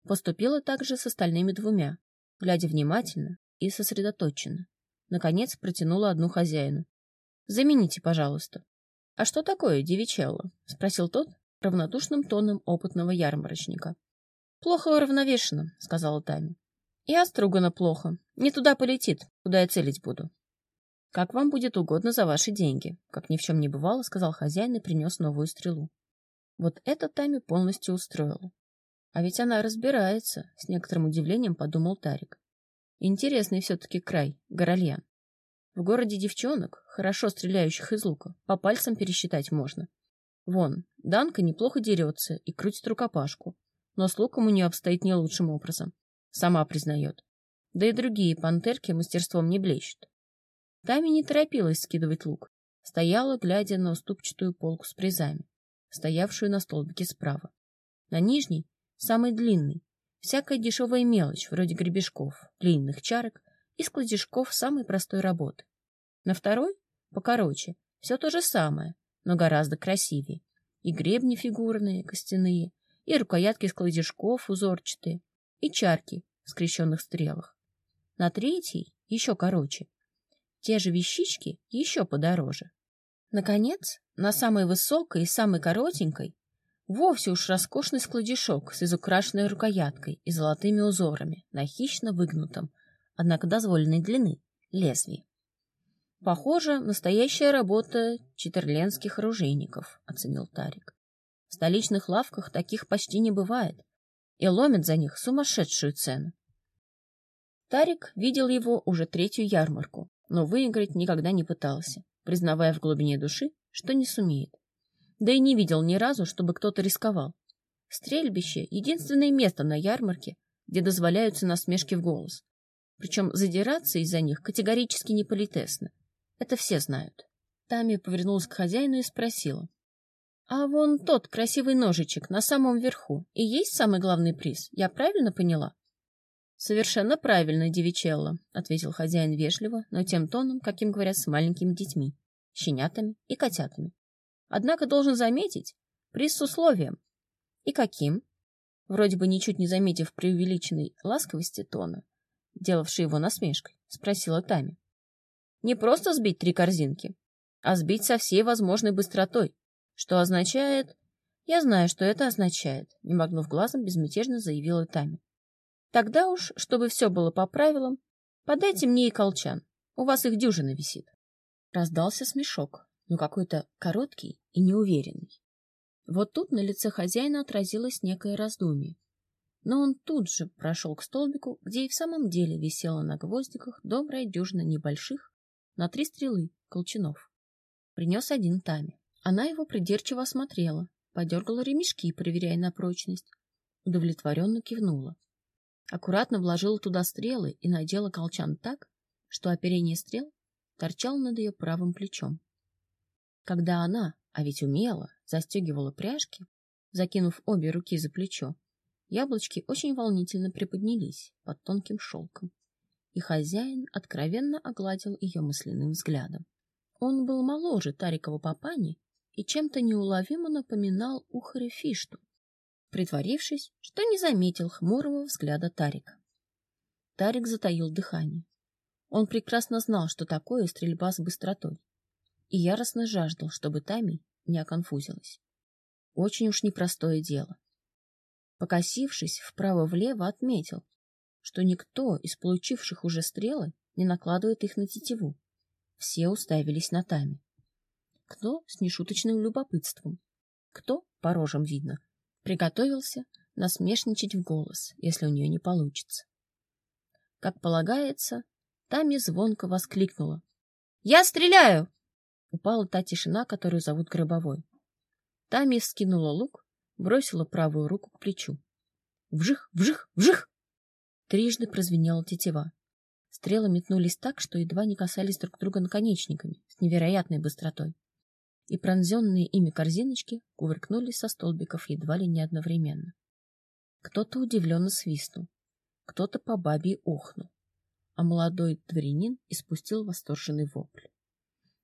Поступила также с остальными двумя, глядя внимательно и сосредоточенно. Наконец протянула одну хозяину. «Замените, пожалуйста». «А что такое, девичелло?» — спросил тот равнодушным тоном опытного ярмарочника. «Плохо уравновешено», — сказала Тами. «И остругано плохо. Не туда полетит, куда я целить буду». «Как вам будет угодно за ваши деньги», — как ни в чем не бывало, — сказал хозяин и принес новую стрелу. Вот это Тами полностью устроило. А ведь она разбирается, — с некоторым удивлением подумал Тарик. Интересный все-таки край, Горольян. В городе девчонок, хорошо стреляющих из лука, по пальцам пересчитать можно. Вон, Данка неплохо дерется и крутит рукопашку, но с луком у нее обстоит не лучшим образом. Сама признает. Да и другие пантерки мастерством не блещут. Тами не торопилась скидывать лук. Стояла, глядя на уступчатую полку с призами, стоявшую на столбике справа. На нижней, самый длинный, Всякая дешевая мелочь, вроде гребешков, длинных чарок и складежков самой простой работы. На второй, покороче, все то же самое, но гораздо красивее. И гребни фигурные, костяные, и рукоятки складежков узорчатые, и чарки в скрещенных стрелах. На третий, еще короче, те же вещички еще подороже. Наконец, на самой высокой и самой коротенькой Вовсе уж роскошный складишок с изукрашенной рукояткой и золотыми узорами на хищно выгнутом, однако дозволенной длины, лезвии. Похоже, настоящая работа читерленских оружейников, оценил Тарик. В столичных лавках таких почти не бывает, и ломят за них сумасшедшую цену. Тарик видел его уже третью ярмарку, но выиграть никогда не пытался, признавая в глубине души, что не сумеет. Да и не видел ни разу, чтобы кто-то рисковал. Стрельбище — единственное место на ярмарке, где дозволяются насмешки в голос. Причем задираться из-за них категорически не политесно. Это все знают. Тами повернулась к хозяину и спросила. — А вон тот красивый ножичек на самом верху и есть самый главный приз, я правильно поняла? — Совершенно правильно, девичелла, — ответил хозяин вежливо, но тем тоном, каким говорят с маленькими детьми, щенятами и котятами. Однако должен заметить, приз с условием. И каким? Вроде бы ничуть не заметив преувеличенной ласковости тона, делавшей его насмешкой, спросила Тами. Не просто сбить три корзинки, а сбить со всей возможной быстротой, что означает... Я знаю, что это означает, не моргнув глазом, безмятежно заявила Тами. Тогда уж, чтобы все было по правилам, подайте мне и колчан. У вас их дюжина висит. Раздался смешок но какой-то короткий и неуверенный. Вот тут на лице хозяина отразилось некое раздумье. Но он тут же прошел к столбику, где и в самом деле висела на гвоздиках добрая дюжина небольших, на три стрелы, колчанов. Принес один Тами. Она его придирчиво осмотрела, подергала ремешки, проверяя на прочность. Удовлетворенно кивнула. Аккуратно вложила туда стрелы и надела колчан так, что оперение стрел торчал над ее правым плечом. Когда она, а ведь умела, застегивала пряжки, закинув обе руки за плечо, яблочки очень волнительно приподнялись под тонким шелком, и хозяин откровенно огладил ее мысленным взглядом. Он был моложе Тарикова папани и чем-то неуловимо напоминал ухаря Фишту, притворившись, что не заметил хмурого взгляда Тарика. Тарик затаил дыхание. Он прекрасно знал, что такое стрельба с быстротой, и яростно жаждал, чтобы Тами не оконфузилась. Очень уж непростое дело. Покосившись вправо-влево, отметил, что никто из получивших уже стрелы не накладывает их на тетиву. Все уставились на Тами. Кто с нешуточным любопытством, кто, по рожам видно, приготовился насмешничать в голос, если у нее не получится. Как полагается, Тами звонко воскликнула. «Я стреляю!» Упала та тишина, которую зовут Гробовой. Тами скинула лук, бросила правую руку к плечу. Вжих, вжих, вжих! Трижды прозвенела тетива. Стрелы метнулись так, что едва не касались друг друга наконечниками с невероятной быстротой. И пронзенные ими корзиночки кувыркнулись со столбиков едва ли не одновременно. Кто-то удивленно свистнул, кто-то по бабе охнул а молодой дворянин испустил восторженный вопль.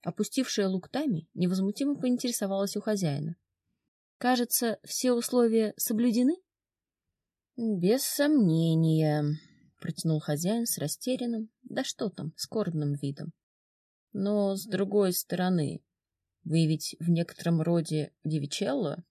Опустившая луктами невозмутимо поинтересовалась у хозяина. — Кажется, все условия соблюдены? — Без сомнения, — протянул хозяин с растерянным, да что там, скорбным видом. — Но, с другой стороны, вы ведь в некотором роде девичелла?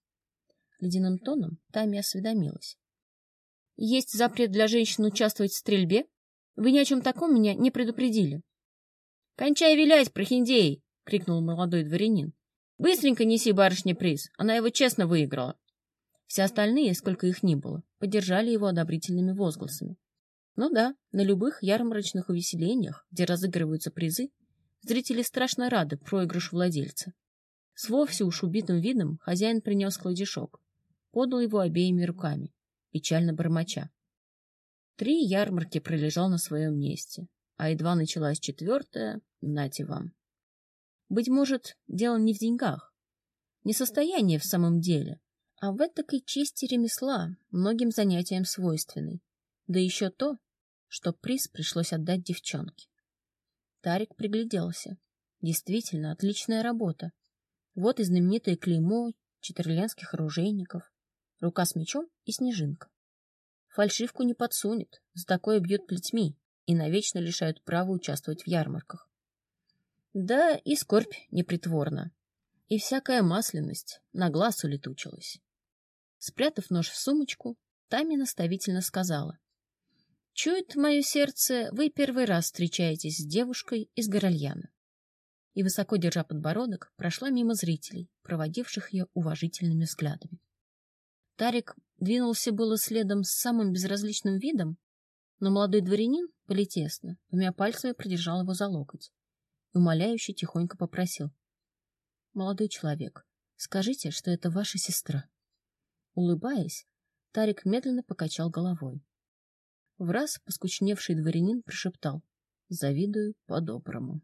Ледяным тоном Тами осведомилась. — Есть запрет для женщин участвовать в стрельбе? Вы ни о чем таком меня не предупредили. — Кончай вилять, прохиндей! — крикнул молодой дворянин. — Быстренько неси барышне приз, она его честно выиграла. Все остальные, сколько их ни было, поддержали его одобрительными возгласами. Ну да, на любых ярмарочных увеселениях, где разыгрываются призы, зрители страшно рады проигрышу владельца. С вовсе уж убитым видом хозяин принес кладешок, подал его обеими руками, печально бормоча. Три ярмарки пролежал на своем месте, а едва началась четвертая, нате вам. Быть может, дело не в деньгах, не состояние в самом деле, а в этакой чести ремесла, многим занятиям свойственной, да еще то, что приз пришлось отдать девчонке. Тарик пригляделся. Действительно, отличная работа. Вот и знаменитое клеймо четырленских оружейников, рука с мечом и снежинка. Фальшивку не подсунет, за такое бьют плетьми и навечно лишают права участвовать в ярмарках. Да и скорбь непритворна, и всякая масляность на глаз улетучилась. Спрятав нож в сумочку, Тами наставительно сказала. «Чует мое сердце, вы первый раз встречаетесь с девушкой из Горальяна». И, высоко держа подбородок, прошла мимо зрителей, проводивших ее уважительными взглядами. Тарик двинулся было следом с самым безразличным видом, но молодой дворянин, полетесно, двумя пальцами придержал его за локоть и умоляюще тихонько попросил. — Молодой человек, скажите, что это ваша сестра. Улыбаясь, Тарик медленно покачал головой. В раз поскучневший дворянин прошептал «Завидую по-доброму».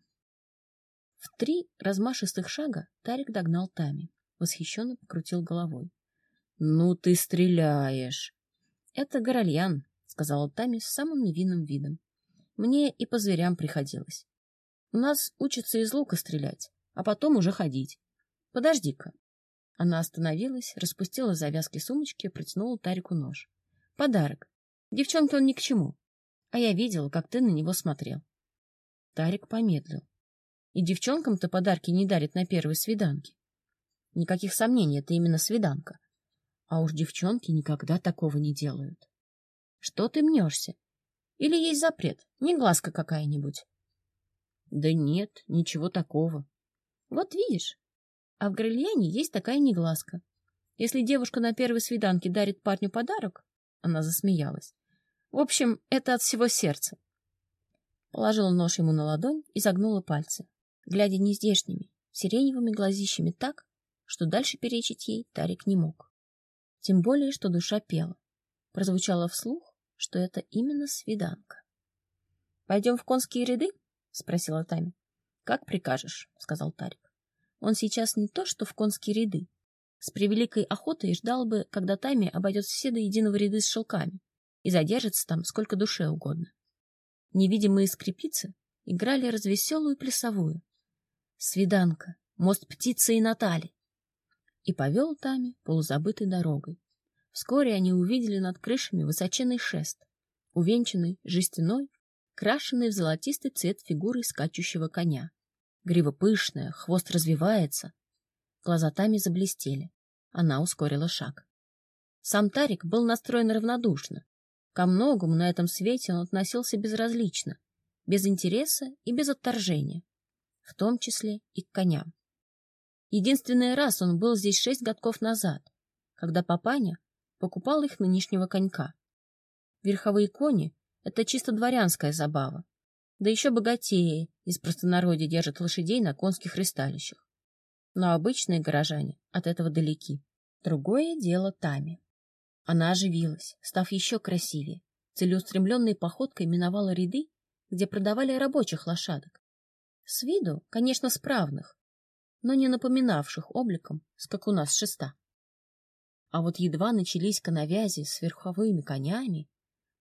В три размашистых шага Тарик догнал Тами, восхищенно покрутил головой. «Ну ты стреляешь!» «Это Горальян», — сказала Тами с самым невинным видом. «Мне и по зверям приходилось. У нас учатся из лука стрелять, а потом уже ходить. Подожди-ка». Она остановилась, распустила завязки сумочки и протянула Тарику нож. «Подарок. Девчонке он ни к чему. А я видела, как ты на него смотрел». Тарик помедлил. И девчонкам-то подарки не дарят на первой свиданке. Никаких сомнений, это именно свиданка. А уж девчонки никогда такого не делают. Что ты мнешься? Или есть запрет? Не глазка какая-нибудь? Да нет, ничего такого. Вот видишь, а в Грильяне есть такая негласка. Если девушка на первой свиданке дарит парню подарок, она засмеялась. В общем, это от всего сердца. Положила нож ему на ладонь и загнула пальцы, глядя нездешними, сиреневыми глазищами так, что дальше перечить ей Тарик не мог. Тем более, что душа пела. Прозвучало вслух, что это именно свиданка. — Пойдем в конские ряды? — спросила Тами. — Как прикажешь, — сказал Тарик. Он сейчас не то, что в конские ряды. С превеликой охотой ждал бы, когда Тами обойдет все до единого ряды с шелками и задержится там сколько душе угодно. Невидимые скрипицы играли развеселую плясовую. Свиданка, мост птицы и Натали. И повел Тами полузабытой дорогой. Вскоре они увидели над крышами высоченный шест, увенчанный жестяной, крашенный в золотистый цвет фигурой скачущего коня. Грива пышная, хвост развивается. Глаза Тами заблестели. Она ускорила шаг. Сам Тарик был настроен равнодушно. Ко многому на этом свете он относился безразлично, без интереса и без отторжения, в том числе и к коням. Единственный раз он был здесь шесть годков назад, когда папаня покупал их нынешнего конька. Верховые кони — это чисто дворянская забава, да еще богатеи из простонародья держат лошадей на конских ристалищах. Но обычные горожане от этого далеки. Другое дело Тами. Она оживилась, став еще красивее. Целеустремленной походкой миновала ряды, где продавали рабочих лошадок. С виду, конечно, справных, но не напоминавших обликом скакуна с шеста. А вот едва начались коновязи с верховыми конями,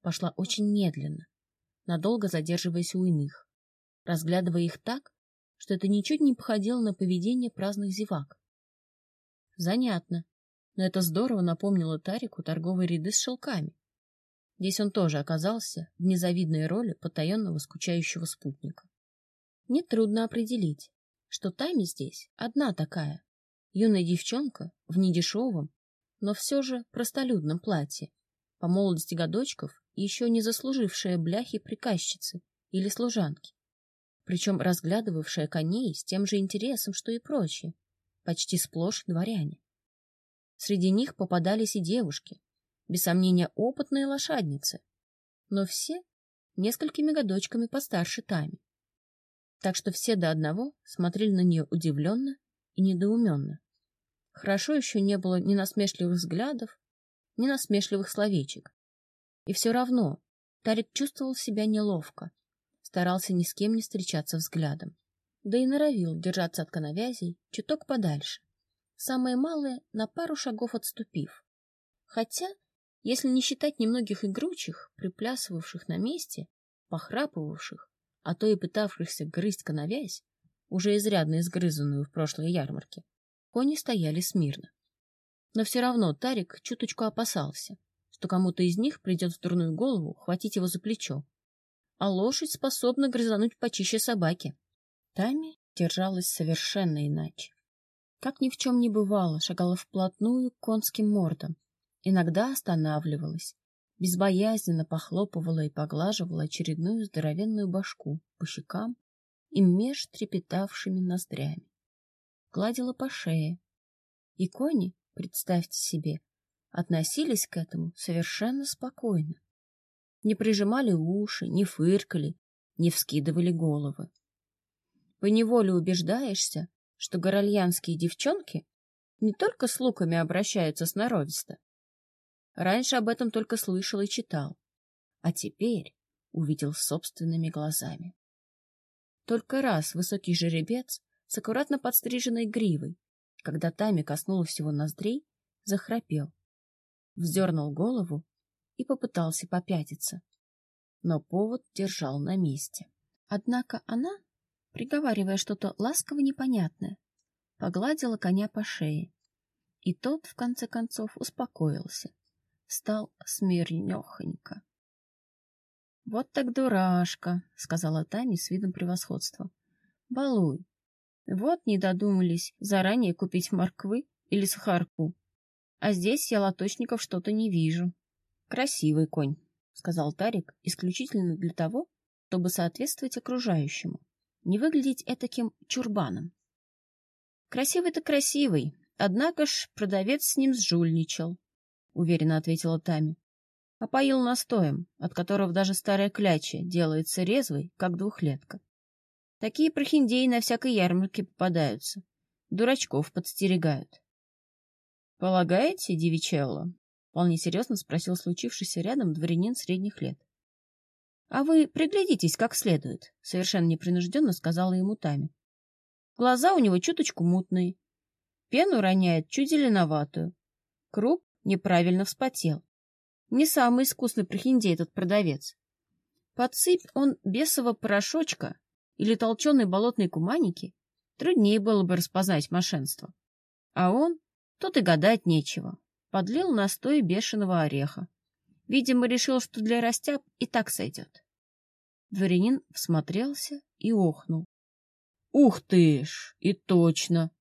пошла очень медленно, надолго задерживаясь у иных, разглядывая их так, что это ничуть не походило на поведение праздных зевак. Занятно, но это здорово напомнило Тарику торговые ряды с шелками. Здесь он тоже оказался в незавидной роли потаенного скучающего спутника. Нетрудно определить, что Тами здесь одна такая, юная девчонка в недешевом, но все же простолюдном платье, по молодости годочков еще не заслужившая бляхи приказчицы или служанки, причем разглядывавшая коней с тем же интересом, что и прочие, почти сплошь дворяне. Среди них попадались и девушки, без сомнения опытные лошадницы, но все несколькими годочками постарше Тами. Так что все до одного смотрели на нее удивленно и недоуменно. Хорошо еще не было ни насмешливых взглядов, ни насмешливых словечек. И все равно Тарик чувствовал себя неловко, старался ни с кем не встречаться взглядом, да и норовил держаться от коновязей чуток подальше самое малое на пару шагов отступив. Хотя, если не считать немногих игручих, приплясывавших на месте, похрапывавших, а то и пытавшихся грызть коновязь, уже изрядно изгрызанную в прошлой ярмарке, кони стояли смирно. Но все равно Тарик чуточку опасался, что кому-то из них придет в дурную голову хватить его за плечо, а лошадь способна грызануть почище собаки. Тами держалась совершенно иначе как ни в чем не бывало, шагала вплотную к конским мордам. Иногда останавливалась, безбоязненно похлопывала и поглаживала очередную здоровенную башку по щекам и меж трепетавшими ноздрями. Гладила по шее. И кони, представьте себе, относились к этому совершенно спокойно. Не прижимали уши, не фыркали, не вскидывали головы. Поневоле убеждаешься, что горальянские девчонки не только с луками обращаются сноровисто. Раньше об этом только слышал и читал, а теперь увидел собственными глазами. Только раз высокий жеребец с аккуратно подстриженной гривой, когда Тами коснулась его ноздрей, захрапел, вздернул голову и попытался попятиться, но повод держал на месте. Однако она приговаривая что-то ласково непонятное, погладила коня по шее. И тот, в конце концов, успокоился, стал смирнёхонько. — Вот так дурашка, — сказала Таня с видом превосходства. — Балуй. Вот не додумались заранее купить морквы или сахарку. А здесь я лоточников что-то не вижу. — Красивый конь, — сказал Тарик, исключительно для того, чтобы соответствовать окружающему не выглядеть этаким чурбаном. Красивый-то красивый, однако ж продавец с ним сжульничал, — уверенно ответила Тами. Опоил настоем, от которого даже старая кляча делается резвой, как двухлетка. Такие прохиндеи на всякой ярмарке попадаются. Дурачков подстерегают. — Полагаете, девичелло? — вполне серьезно спросил случившийся рядом дворянин средних лет. — А вы приглядитесь как следует, — совершенно непринужденно сказала ему Тами. Глаза у него чуточку мутные. Пену роняет чуть зеленоватую. Круп неправильно вспотел. Не самый искусный прохиндей этот продавец. Подсыпь он бесового порошочка или толченой болотной куманики, труднее было бы распознать мошенство. А он, тут и гадать нечего, подлил настой бешеного ореха. Видимо, решил, что для растяб и так сойдет. Дворянин всмотрелся и охнул. Ух ты ж, и точно.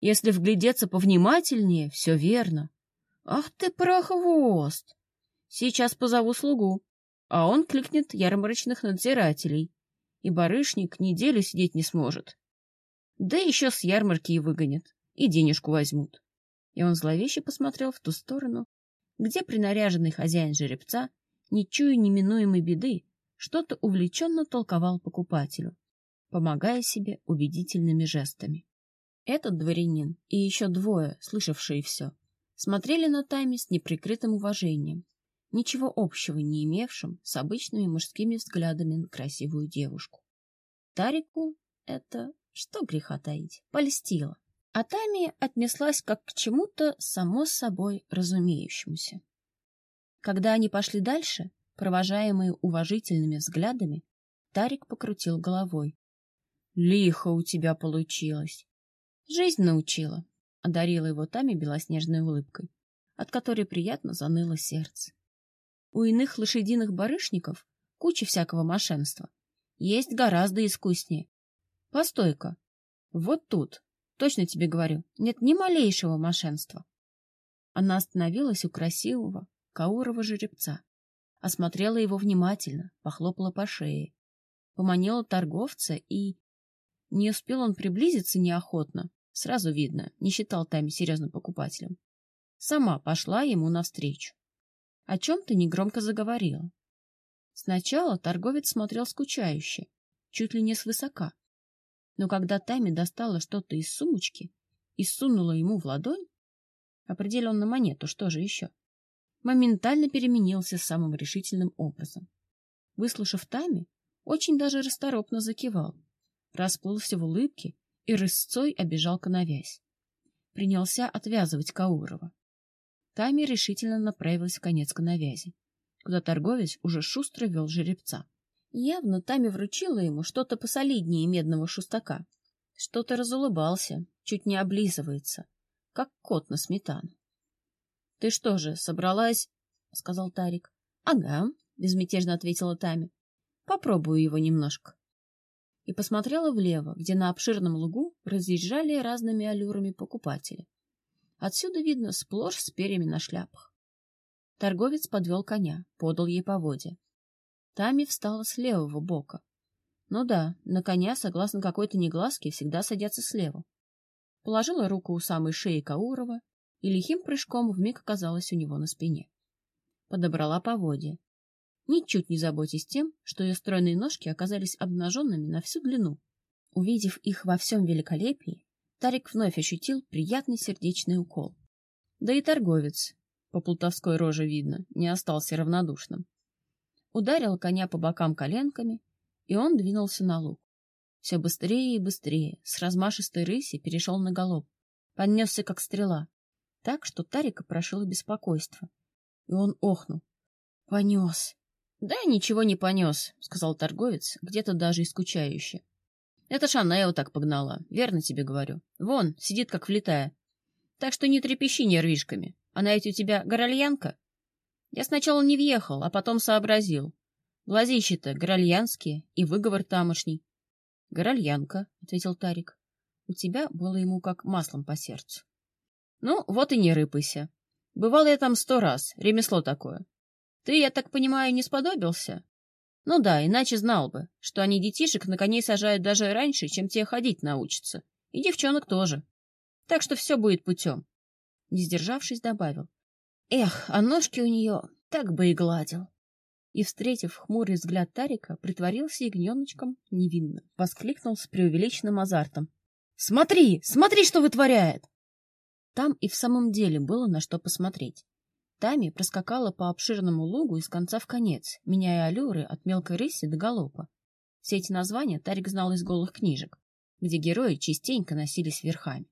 Если вглядеться повнимательнее, все верно. Ах ты, прохвост! Сейчас позову слугу, а он кликнет ярмарочных надзирателей, и барышник неделю сидеть не сможет. Да еще с ярмарки и выгонят, и денежку возьмут. И он зловеще посмотрел в ту сторону, где принаряженный хозяин жеребца, не чуя неминуемой беды, что-то увлеченно толковал покупателю, помогая себе убедительными жестами. Этот дворянин и еще двое, слышавшие все, смотрели на Тайми с неприкрытым уважением, ничего общего не имевшим с обычными мужскими взглядами на красивую девушку. Тарику это, что греха таить, польстило, а Тами отнеслась как к чему-то само собой разумеющемуся. Когда они пошли дальше, провожаемые уважительными взглядами, Тарик покрутил головой. — Лихо у тебя получилось. — Жизнь научила, — одарила его Тами белоснежной улыбкой, от которой приятно заныло сердце. У иных лошадиных барышников куча всякого мошенства. Есть гораздо искуснее. Постой-ка. Вот тут, точно тебе говорю, нет ни малейшего мошенства. Она остановилась у красивого каурова жеребца, осмотрела его внимательно, похлопала по шее, поманила торговца и... Не успел он приблизиться неохотно, сразу видно, не считал Тами серьезным покупателем. Сама пошла ему навстречу о чем-то негромко заговорила. Сначала торговец смотрел скучающе, чуть ли не свысока. Но когда Тами достала что-то из сумочки и сунула ему в ладонь, определенно монету, что же еще, моментально переменился самым решительным образом. Выслушав Тами, очень даже расторопно закивал, расплылся в улыбке и рысцой обежал коновязь. Принялся отвязывать Каурова. Тами решительно направилась в конец коновязи, куда торговец уже шустро вел жеребца. Явно Тами вручила ему что-то посолиднее медного шустака. Что-то разулыбался, чуть не облизывается, как кот на сметану. — Ты что же, собралась? — сказал Тарик. — Ага, — безмятежно ответила Тами. — Попробую его немножко. И посмотрела влево, где на обширном лугу разъезжали разными аллюрами покупатели. Отсюда видно сплошь с перьями на шляпах. Торговец подвел коня, подал ей поводья. Тами встала с левого бока. Ну да, на коня, согласно какой-то негласке, всегда садятся слева. Положила руку у самой шеи Каурова и лихим прыжком вмиг оказалась у него на спине. Подобрала поводья. Ничуть не заботясь тем, что ее стройные ножки оказались обнаженными на всю длину. Увидев их во всем великолепии, Тарик вновь ощутил приятный сердечный укол. Да и торговец, по плутовской роже видно, не остался равнодушным. Ударил коня по бокам коленками, и он двинулся на луг. Все быстрее и быстрее, с размашистой рыси перешел на галоп, поднесся как стрела, так что Тарика прошило беспокойство. И он охнул. «Понес!» «Да ничего не понес», — сказал торговец, где-то даже и скучающе. Это его так погнала, верно тебе говорю. Вон, сидит как влитая. Так что не трепещи нервишками. Она ведь у тебя горальянка? Я сначала не въехал, а потом сообразил. Глазищи-то горальянские и выговор тамошний. — Горальянка, — ответил Тарик. — У тебя было ему как маслом по сердцу. — Ну, вот и не рыпайся. Бывал я там сто раз, ремесло такое. Ты, я так понимаю, не сподобился? Ну да, иначе знал бы, что они детишек на коней сажают даже раньше, чем те ходить научатся. И девчонок тоже. Так что все будет путем. Не сдержавшись, добавил. Эх, а ножки у нее так бы и гладил. И, встретив хмурый взгляд Тарика, притворился ягненочком невинно, воскликнул с преувеличенным азартом. «Смотри! Смотри, что вытворяет!» Там и в самом деле было на что посмотреть. Тами проскакала по обширному лугу из конца в конец, меняя аллюры от мелкой рыси до галопа. Все эти названия Тарик знал из голых книжек, где герои частенько носились верхами.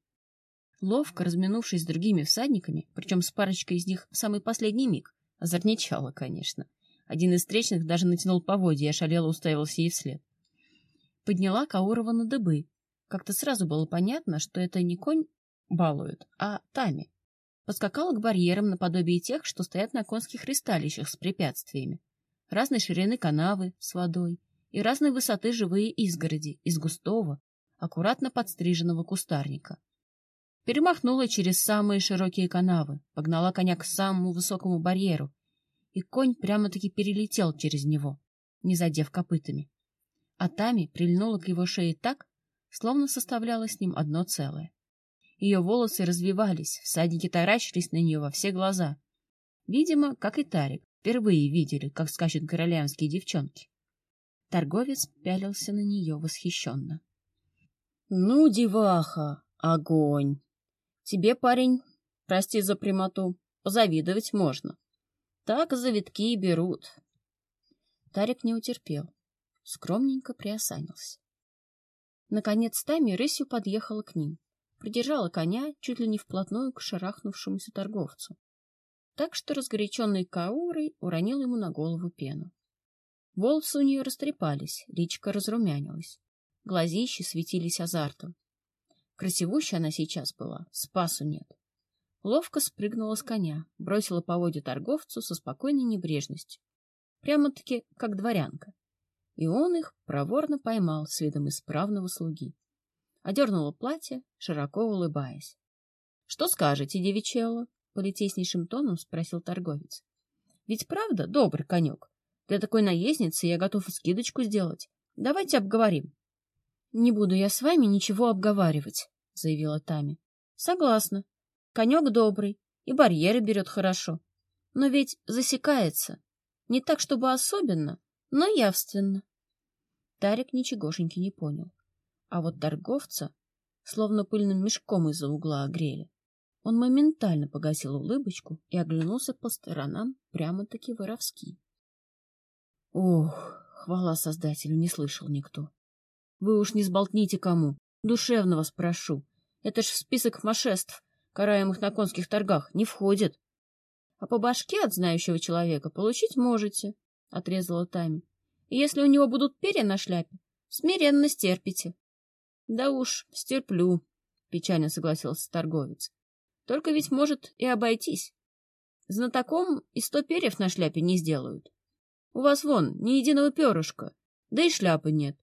Ловко разминувшись с другими всадниками, причем с парочкой из них в самый последний миг, озорничала, конечно. Один из встречных даже натянул поводья и ошалело уставился ей вслед. Подняла Каурова на дыбы. Как-то сразу было понятно, что это не конь балуют, а Тами. Подскакала к барьерам наподобие тех, что стоят на конских ристалищах с препятствиями. Разной ширины канавы с водой и разной высоты живые изгороди из густого, аккуратно подстриженного кустарника. Перемахнула через самые широкие канавы, погнала коня к самому высокому барьеру, и конь прямо-таки перелетел через него, не задев копытами. А Тами прильнула к его шее так, словно составляла с ним одно целое. Ее волосы развивались, всадники таращились на нее во все глаза. Видимо, как и Тарик, впервые видели, как скачут королевские девчонки. Торговец пялился на нее восхищенно. — Ну, деваха, огонь! Тебе, парень, прости за прямоту, позавидовать можно. Так завитки и берут. Тарик не утерпел, скромненько приосанился. Наконец Тами рысью подъехала к ним придержала коня чуть ли не вплотную к шарахнувшемуся торговцу. Так что разгоряченный Каурой уронил ему на голову пену. Волосы у нее растрепались, личико разрумянилось. Глазищи светились азартом. Красивущая она сейчас была, спасу нет. Ловко спрыгнула с коня, бросила поводья торговцу со спокойной небрежностью. Прямо-таки, как дворянка. И он их проворно поймал с видом исправного слуги одернула платье, широко улыбаясь. — Что скажете, девичелло? — полетеснейшим тоном спросил торговец. — Ведь правда добрый конек? Для такой наездницы я готов скидочку сделать. Давайте обговорим. — Не буду я с вами ничего обговаривать, — заявила Тами. — Согласна. Конек добрый и барьеры берет хорошо. Но ведь засекается. Не так, чтобы особенно, но явственно. Тарик ничегошеньки не понял. А вот торговца словно пыльным мешком из-за угла огрели. Он моментально погасил улыбочку и оглянулся по сторонам прямо-таки воровски. Ох, хвала создателю, не слышал никто. Вы уж не сболтните кому, душевно вас прошу. Это ж в список мошеств, караемых на конских торгах, не входит. А по башке от знающего человека получить можете, — отрезала Тами. Если у него будут перья на шляпе, смиренно стерпите. — Да уж, стерплю, — печально согласился торговец. — Только ведь может и обойтись. Знатоком и сто перьев на шляпе не сделают. У вас вон ни единого перышка, да и шляпы нет.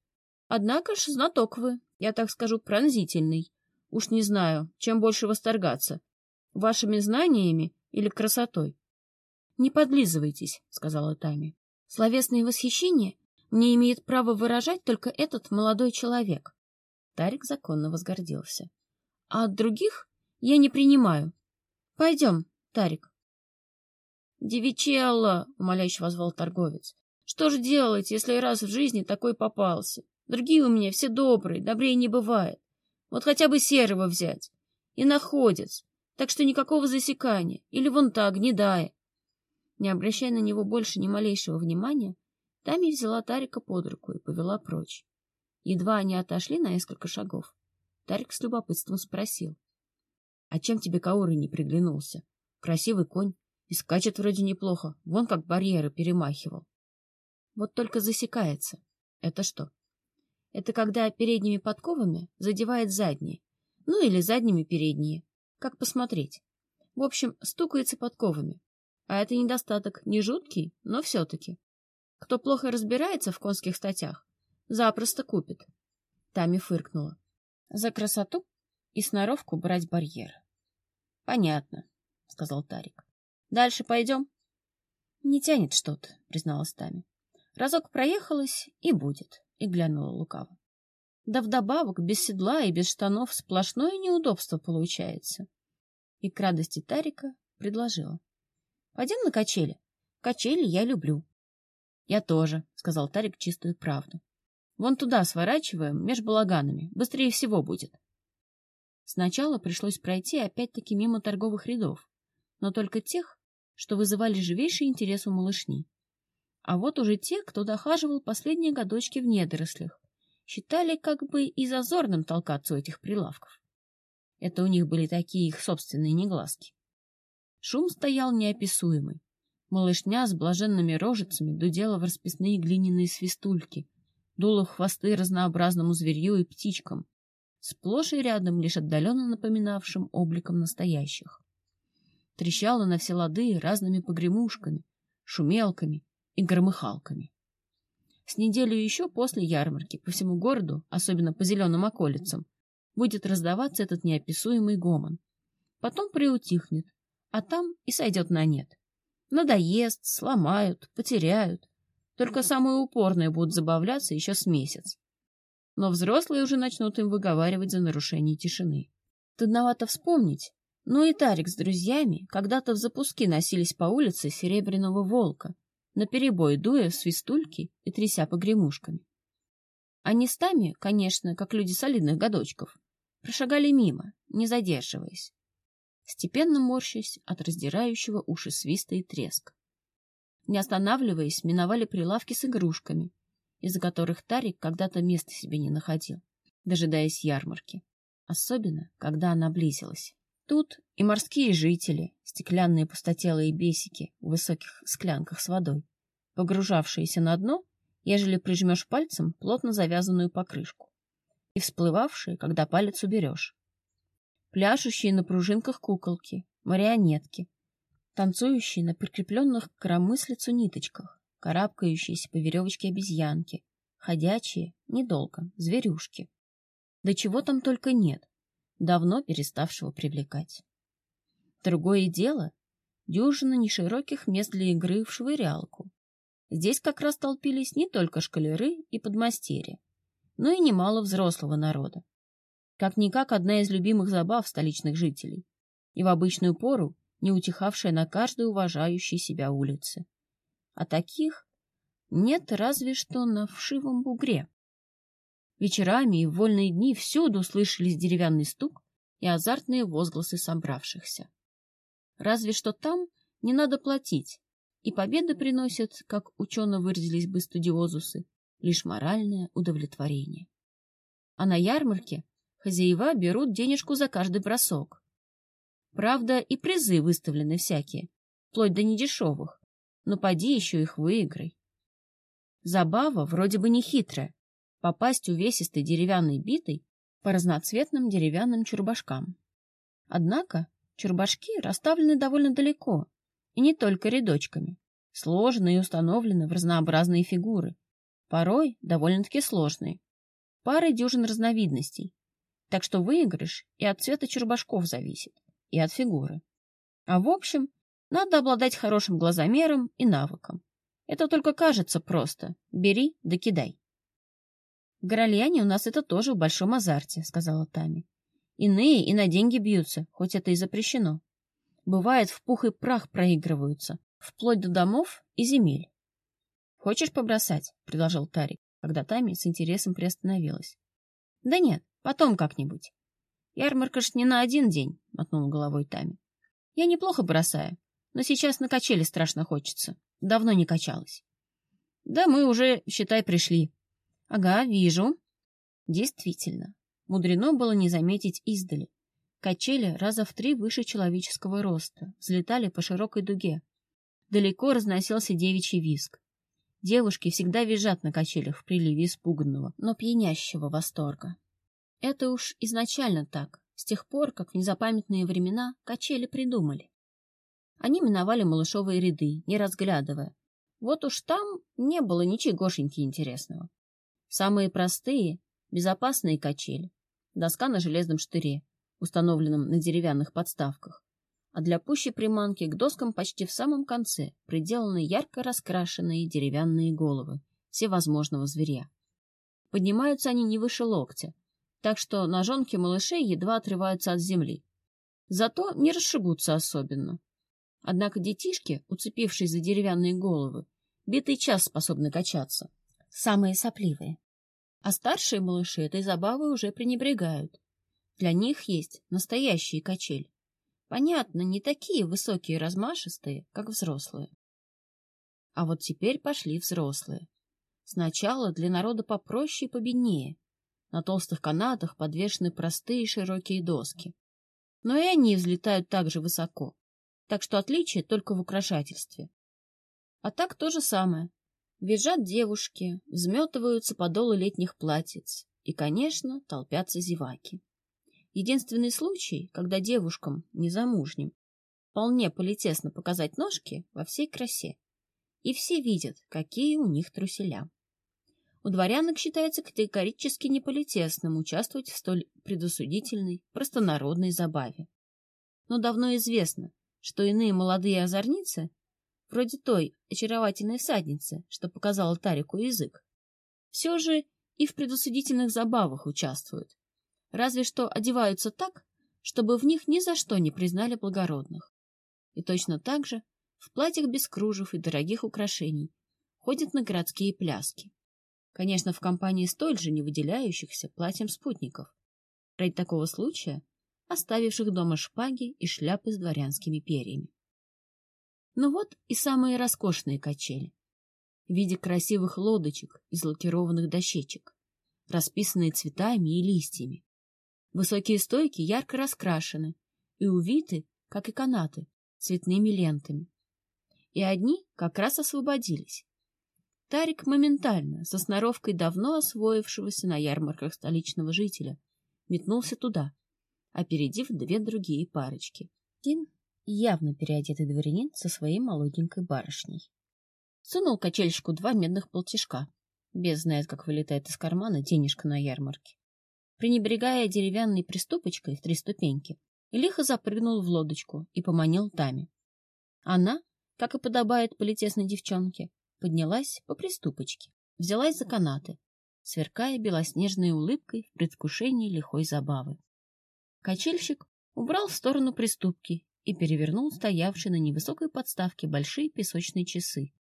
Однако ж знаток вы, я так скажу, пронзительный. Уж не знаю, чем больше восторгаться, вашими знаниями или красотой. — Не подлизывайтесь, — сказала Тами. — Словесные восхищения мне имеет право выражать только этот молодой человек. Тарик законно возгордился. — А от других я не принимаю. Пойдем, Тарик. — Девичелла, — умоляюще возвал торговец, — что же делать, если раз в жизни такой попался? Другие у меня все добрые, добрее не бывает. Вот хотя бы серого взять. И находец. Так что никакого засекания. Или вон та, гнедая. Не обращая на него больше ни малейшего внимания, Тами взяла Тарика под руку и повела прочь. Едва они отошли на несколько шагов, Тарик с любопытством спросил. — А чем тебе Кауры не приглянулся? Красивый конь, и скачет вроде неплохо, вон как барьеры перемахивал. Вот только засекается. Это что? Это когда передними подковами задевает задние, ну или задними передние, как посмотреть. В общем, стукается подковами. А это недостаток не жуткий, но все-таки. Кто плохо разбирается в конских статях, Запросто купит. Тами фыркнула. За красоту и сноровку брать барьер. Понятно, сказал Тарик. Дальше пойдем? Не тянет что-то, призналась Тами. Разок проехалась и будет, и глянула лукаво. Да вдобавок без седла и без штанов сплошное неудобство получается. И к радости Тарика предложила. — Пойдем на качели. Качели я люблю. — Я тоже, — сказал Тарик чистую правду. — Вон туда сворачиваем, меж балаганами. Быстрее всего будет. Сначала пришлось пройти опять-таки мимо торговых рядов, но только тех, что вызывали живейший интерес у малышни. А вот уже те, кто дохаживал последние годочки в недорослях, считали как бы и зазорным толкаться у этих прилавков. Это у них были такие их собственные негласки. Шум стоял неописуемый. Малышня с блаженными рожицами дудела в расписные глиняные свистульки, дула хвосты разнообразному зверью и птичкам, сплошь и рядом лишь отдаленно напоминавшим обликом настоящих. Трещала на все лады разными погремушками, шумелками и громыхалками. С неделю еще после ярмарки по всему городу, особенно по зеленым околицам, будет раздаваться этот неописуемый гомон. Потом приутихнет, а там и сойдет на нет. Надоест, сломают, потеряют. Только самые упорные будут забавляться еще с месяц. Но взрослые уже начнут им выговаривать за нарушение тишины. Трудновато вспомнить, но и Тарик с друзьями когда-то в запуски носились по улице Серебряного Волка, наперебой дуя в свистульки и тряся погремушками. Они с Тами, конечно, как люди солидных годочков, прошагали мимо, не задерживаясь, степенно морщась от раздирающего уши свиста и треска. Не останавливаясь, миновали прилавки с игрушками, из-за которых Тарик когда-то места себе не находил, дожидаясь ярмарки, особенно, когда она близилась. Тут и морские жители, стеклянные пустотелые бесики в высоких склянках с водой, погружавшиеся на дно, ежели прижмешь пальцем плотно завязанную покрышку, и всплывавшие, когда палец уберешь. Пляшущие на пружинках куколки, марионетки, танцующие на прикрепленных к коромыслицу ниточках, карабкающиеся по веревочке обезьянки, ходячие, недолго, зверюшки. Да чего там только нет, давно переставшего привлекать. Другое дело — дюжина нешироких мест для игры в швырялку. Здесь как раз толпились не только шкалеры и подмастерья, но и немало взрослого народа. Как-никак одна из любимых забав столичных жителей, и в обычную пору не утихавшая на каждой уважающей себя улице. А таких нет разве что на вшивом бугре. Вечерами и в вольные дни всюду слышались деревянный стук и азартные возгласы собравшихся. Разве что там не надо платить, и победы приносят, как учено выразились бы студиозусы, лишь моральное удовлетворение. А на ярмарке хозяева берут денежку за каждый бросок. Правда, и призы выставлены всякие, вплоть до недешевых, но поди еще их выиграй. Забава вроде бы не хитрая — попасть увесистой деревянной битой по разноцветным деревянным чурбашкам. Однако чурбашки расставлены довольно далеко, и не только рядочками, сложены и установлены в разнообразные фигуры, порой довольно-таки сложные, парой дюжин разновидностей, так что выигрыш и от цвета чурбашков зависит, и от фигуры. А в общем, надо обладать хорошим глазомером и навыком. Это только кажется просто. Бери да кидай. Горольяне у нас это тоже в большом азарте, сказала Тами. Иные и на деньги бьются, хоть это и запрещено. Бывает, в пух и прах проигрываются, вплоть до домов и земель. «Хочешь побросать?» — предложил Тарик, когда Тами с интересом приостановилась. «Да нет, потом как-нибудь. Ярмарка ж не на один день», — мотнул головой Тами. «Я неплохо бросаю, но сейчас на качели страшно хочется. Давно не качалась. Да мы уже, считай, пришли. Ага, вижу. Действительно, мудрено было не заметить издали. Качели раза в три выше человеческого роста, взлетали по широкой дуге. Далеко разносился девичий виск. Девушки всегда визжат на качелях в приливе испуганного, но пьянящего восторга. Это уж изначально так, с тех пор, как в незапамятные времена качели придумали. Они миновали малышовые ряды, не разглядывая. Вот уж там не было ничегошеньки интересного. Самые простые, безопасные качели. Доска на железном штыре, установленном на деревянных подставках. А для пущей приманки к доскам почти в самом конце приделаны ярко раскрашенные деревянные головы всевозможного зверя. Поднимаются они не выше локтя, так что ножонки малышей едва отрываются от земли. Зато не расшибутся особенно. Однако детишки, уцепившись за деревянные головы, битый час способны качаться. Самые сопливые. А старшие малыши этой забавы уже пренебрегают. Для них есть настоящие качели. Понятно, не такие высокие и размашистые, как взрослые. А вот теперь пошли взрослые. Сначала для народа попроще и победнее. На толстых канатах подвешены простые широкие доски. Но и они взлетают так же высоко, так что отличие только в украшательстве. А так то же самое. Визжат девушки, взметываются подолы летних платьиц и, конечно, толпятся зеваки. Единственный случай, когда девушкам, незамужним, вполне полетесно показать ножки во всей красе. И все видят, какие у них труселя. У дворянок считается категорически неполитесным участвовать в столь предосудительной, простонародной забаве. Но давно известно, что иные молодые озорницы, вроде той очаровательной садницы, что показала Тарику язык, все же и в предосудительных забавах участвуют, разве что одеваются так, чтобы в них ни за что не признали благородных. И точно так же в платьях без кружев и дорогих украшений ходят на городские пляски. Конечно, в компании столь же не выделяющихся платьем спутников. Ради такого случая оставивших дома шпаги и шляпы с дворянскими перьями. Ну вот и самые роскошные качели. В виде красивых лодочек из лакированных дощечек, расписанные цветами и листьями. Высокие стойки ярко раскрашены и увиты, как и канаты, цветными лентами. И одни как раз освободились. Тарик моментально, со сноровкой давно освоившегося на ярмарках столичного жителя, метнулся туда, опередив две другие парочки. Один явно переодетый дворянин со своей молоденькой барышней. Сунул качельщику два медных полтишка. Без знает, как вылетает из кармана денежка на ярмарке. Пренебрегая деревянной приступочкой в три ступеньки, лихо запрыгнул в лодочку и поманил Тами. Она, как и подобает политесной девчонке, поднялась по приступочке, взялась за канаты, сверкая белоснежной улыбкой в предвкушении лихой забавы. Качельщик убрал в сторону приступки и перевернул стоявшие на невысокой подставке большие песочные часы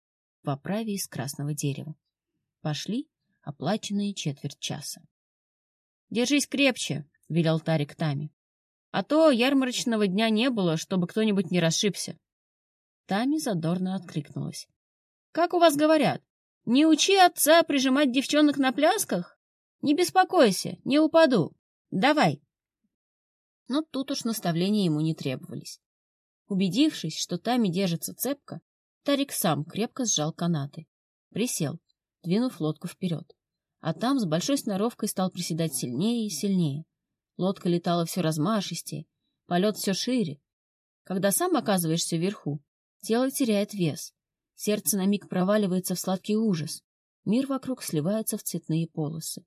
в оправе из красного дерева. Пошли оплаченные четверть часа. — Держись крепче, — велел Тарик Тами. — А то ярмарочного дня не было, чтобы кто-нибудь не расшибся. Тами задорно откликнулась. — Как у вас говорят? Не учи отца прижимать девчонок на плясках? Не беспокойся, не упаду. Давай. Но тут уж наставления ему не требовались. Убедившись, что Тами держится цепко, Тарик сам крепко сжал канаты. Присел, двинув лодку вперед. А там с большой сноровкой стал приседать сильнее и сильнее. Лодка летала все размашистее, полет все шире. Когда сам оказываешься вверху, тело теряет вес, сердце на миг проваливается в сладкий ужас, мир вокруг сливается в цветные полосы.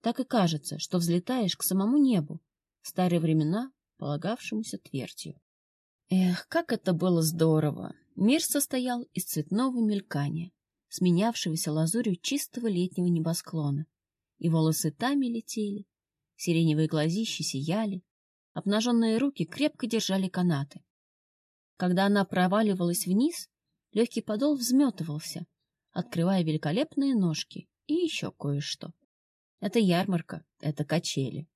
Так и кажется, что взлетаешь к самому небу, в старые времена полагавшемуся твердью. Эх, как это было здорово! Мир состоял из цветного мелькания, сменявшегося лазурью чистого летнего небосклона. И волосы тами летели, сиреневые глазищи сияли, обнаженные руки крепко держали канаты. Когда она проваливалась вниз, легкий подол взметывался, открывая великолепные ножки и еще кое-что. Это ярмарка, это качели.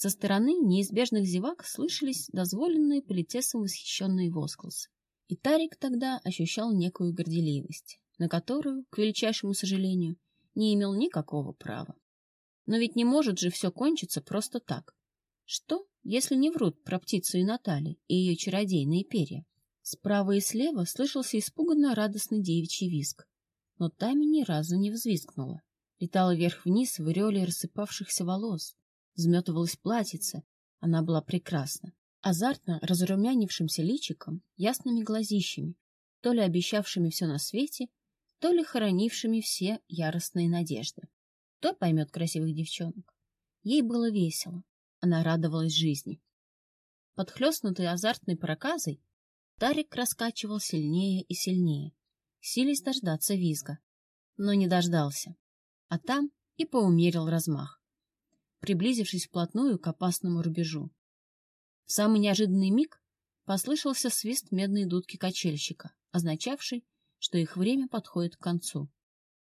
Со стороны неизбежных зевак слышались дозволенные политесом восхищенные возгласы. И Тарик тогда ощущал некую горделивость, на которую, к величайшему сожалению, не имел никакого права. Но ведь не может же все кончиться просто так. Что, если не врут про птицу и Натали и ее чародейные перья? Справа и слева слышался испуганно радостный девичий визг, но Тами ни разу не взвизгнула. Летала вверх-вниз в ореоле рассыпавшихся волос, взметывалась платьице. Она была прекрасна. Азартно разрумянившимся личиком, ясными глазищами, то ли обещавшими все на свете, то ли хоронившими все яростные надежды. Кто поймет красивых девчонок? Ей было весело. Она радовалась жизни. Подхлестнутый азартной проказой, Тарик раскачивал сильнее и сильнее, силясь дождаться визга. Но не дождался. А там и поумерил размах, приблизившись вплотную к опасному рубежу. В самый неожиданный миг послышался свист медной дудки качельщика, означавший, что их время подходит к концу.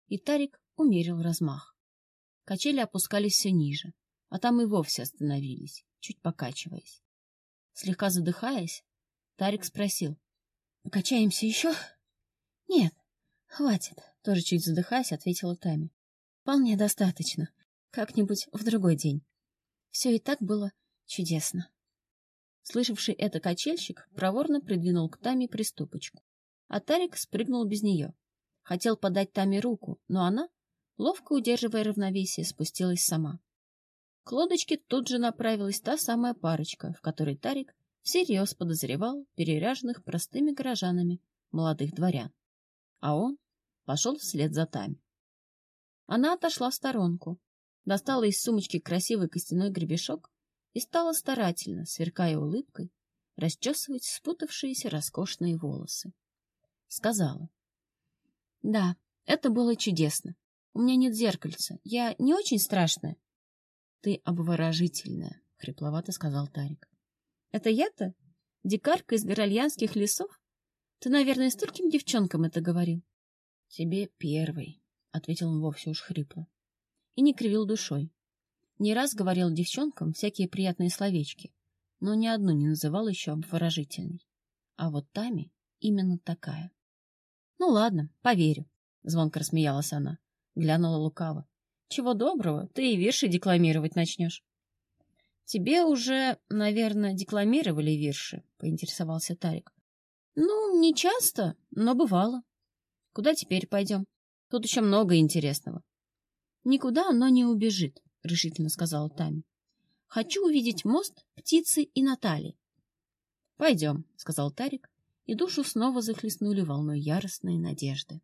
И Тарик умерил размах. Качели опускались все ниже, а там и вовсе остановились, чуть покачиваясь. Слегка задыхаясь, Тарик спросил. — Покачаемся еще? — Нет, хватит, — тоже чуть задыхаясь, ответила Тами. — Вполне достаточно. Как-нибудь в другой день. Все и так было чудесно. Слышавший это качельщик проворно придвинул к Таме приступочку, а Тарик спрыгнул без нее. Хотел подать Таме руку, но она, ловко удерживая равновесие, спустилась сама. К лодочке тут же направилась та самая парочка, в которой Тарик всерьез подозревал переряженных простыми горожанами молодых дворян. А он пошел вслед за Тами. Она отошла в сторонку, достала из сумочки красивый костяной гребешок и стала старательно, сверкая улыбкой, расчесывать спутавшиеся роскошные волосы. Сказала. — Да, это было чудесно. У меня нет зеркальца. Я не очень страшная. — Ты обворожительная, — хрипловато сказал Тарик. — Это я-то? Дикарка из горальянских лесов? Ты, наверное, стольким девчонкам это говорил. — Тебе первый, — ответил он вовсе уж хрипло. И не кривил душой. Не раз говорил девчонкам всякие приятные словечки, но ни одну не называл еще обворожительной. А вот Тами именно такая. — Ну ладно, поверю, — звонко рассмеялась она. Глянула лукаво. — Чего доброго, ты и вирши декламировать начнешь. — Тебе уже, наверное, декламировали вирши, — поинтересовался Тарик. — Ну, не часто, но бывало. — Куда теперь пойдем? Тут еще много интересного. — Никуда оно не убежит, — решительно сказала Тами. — Хочу увидеть мост, птицы и Натали. — Пойдем, — сказал Тарик, и душу снова захлестнули волной яростной надежды.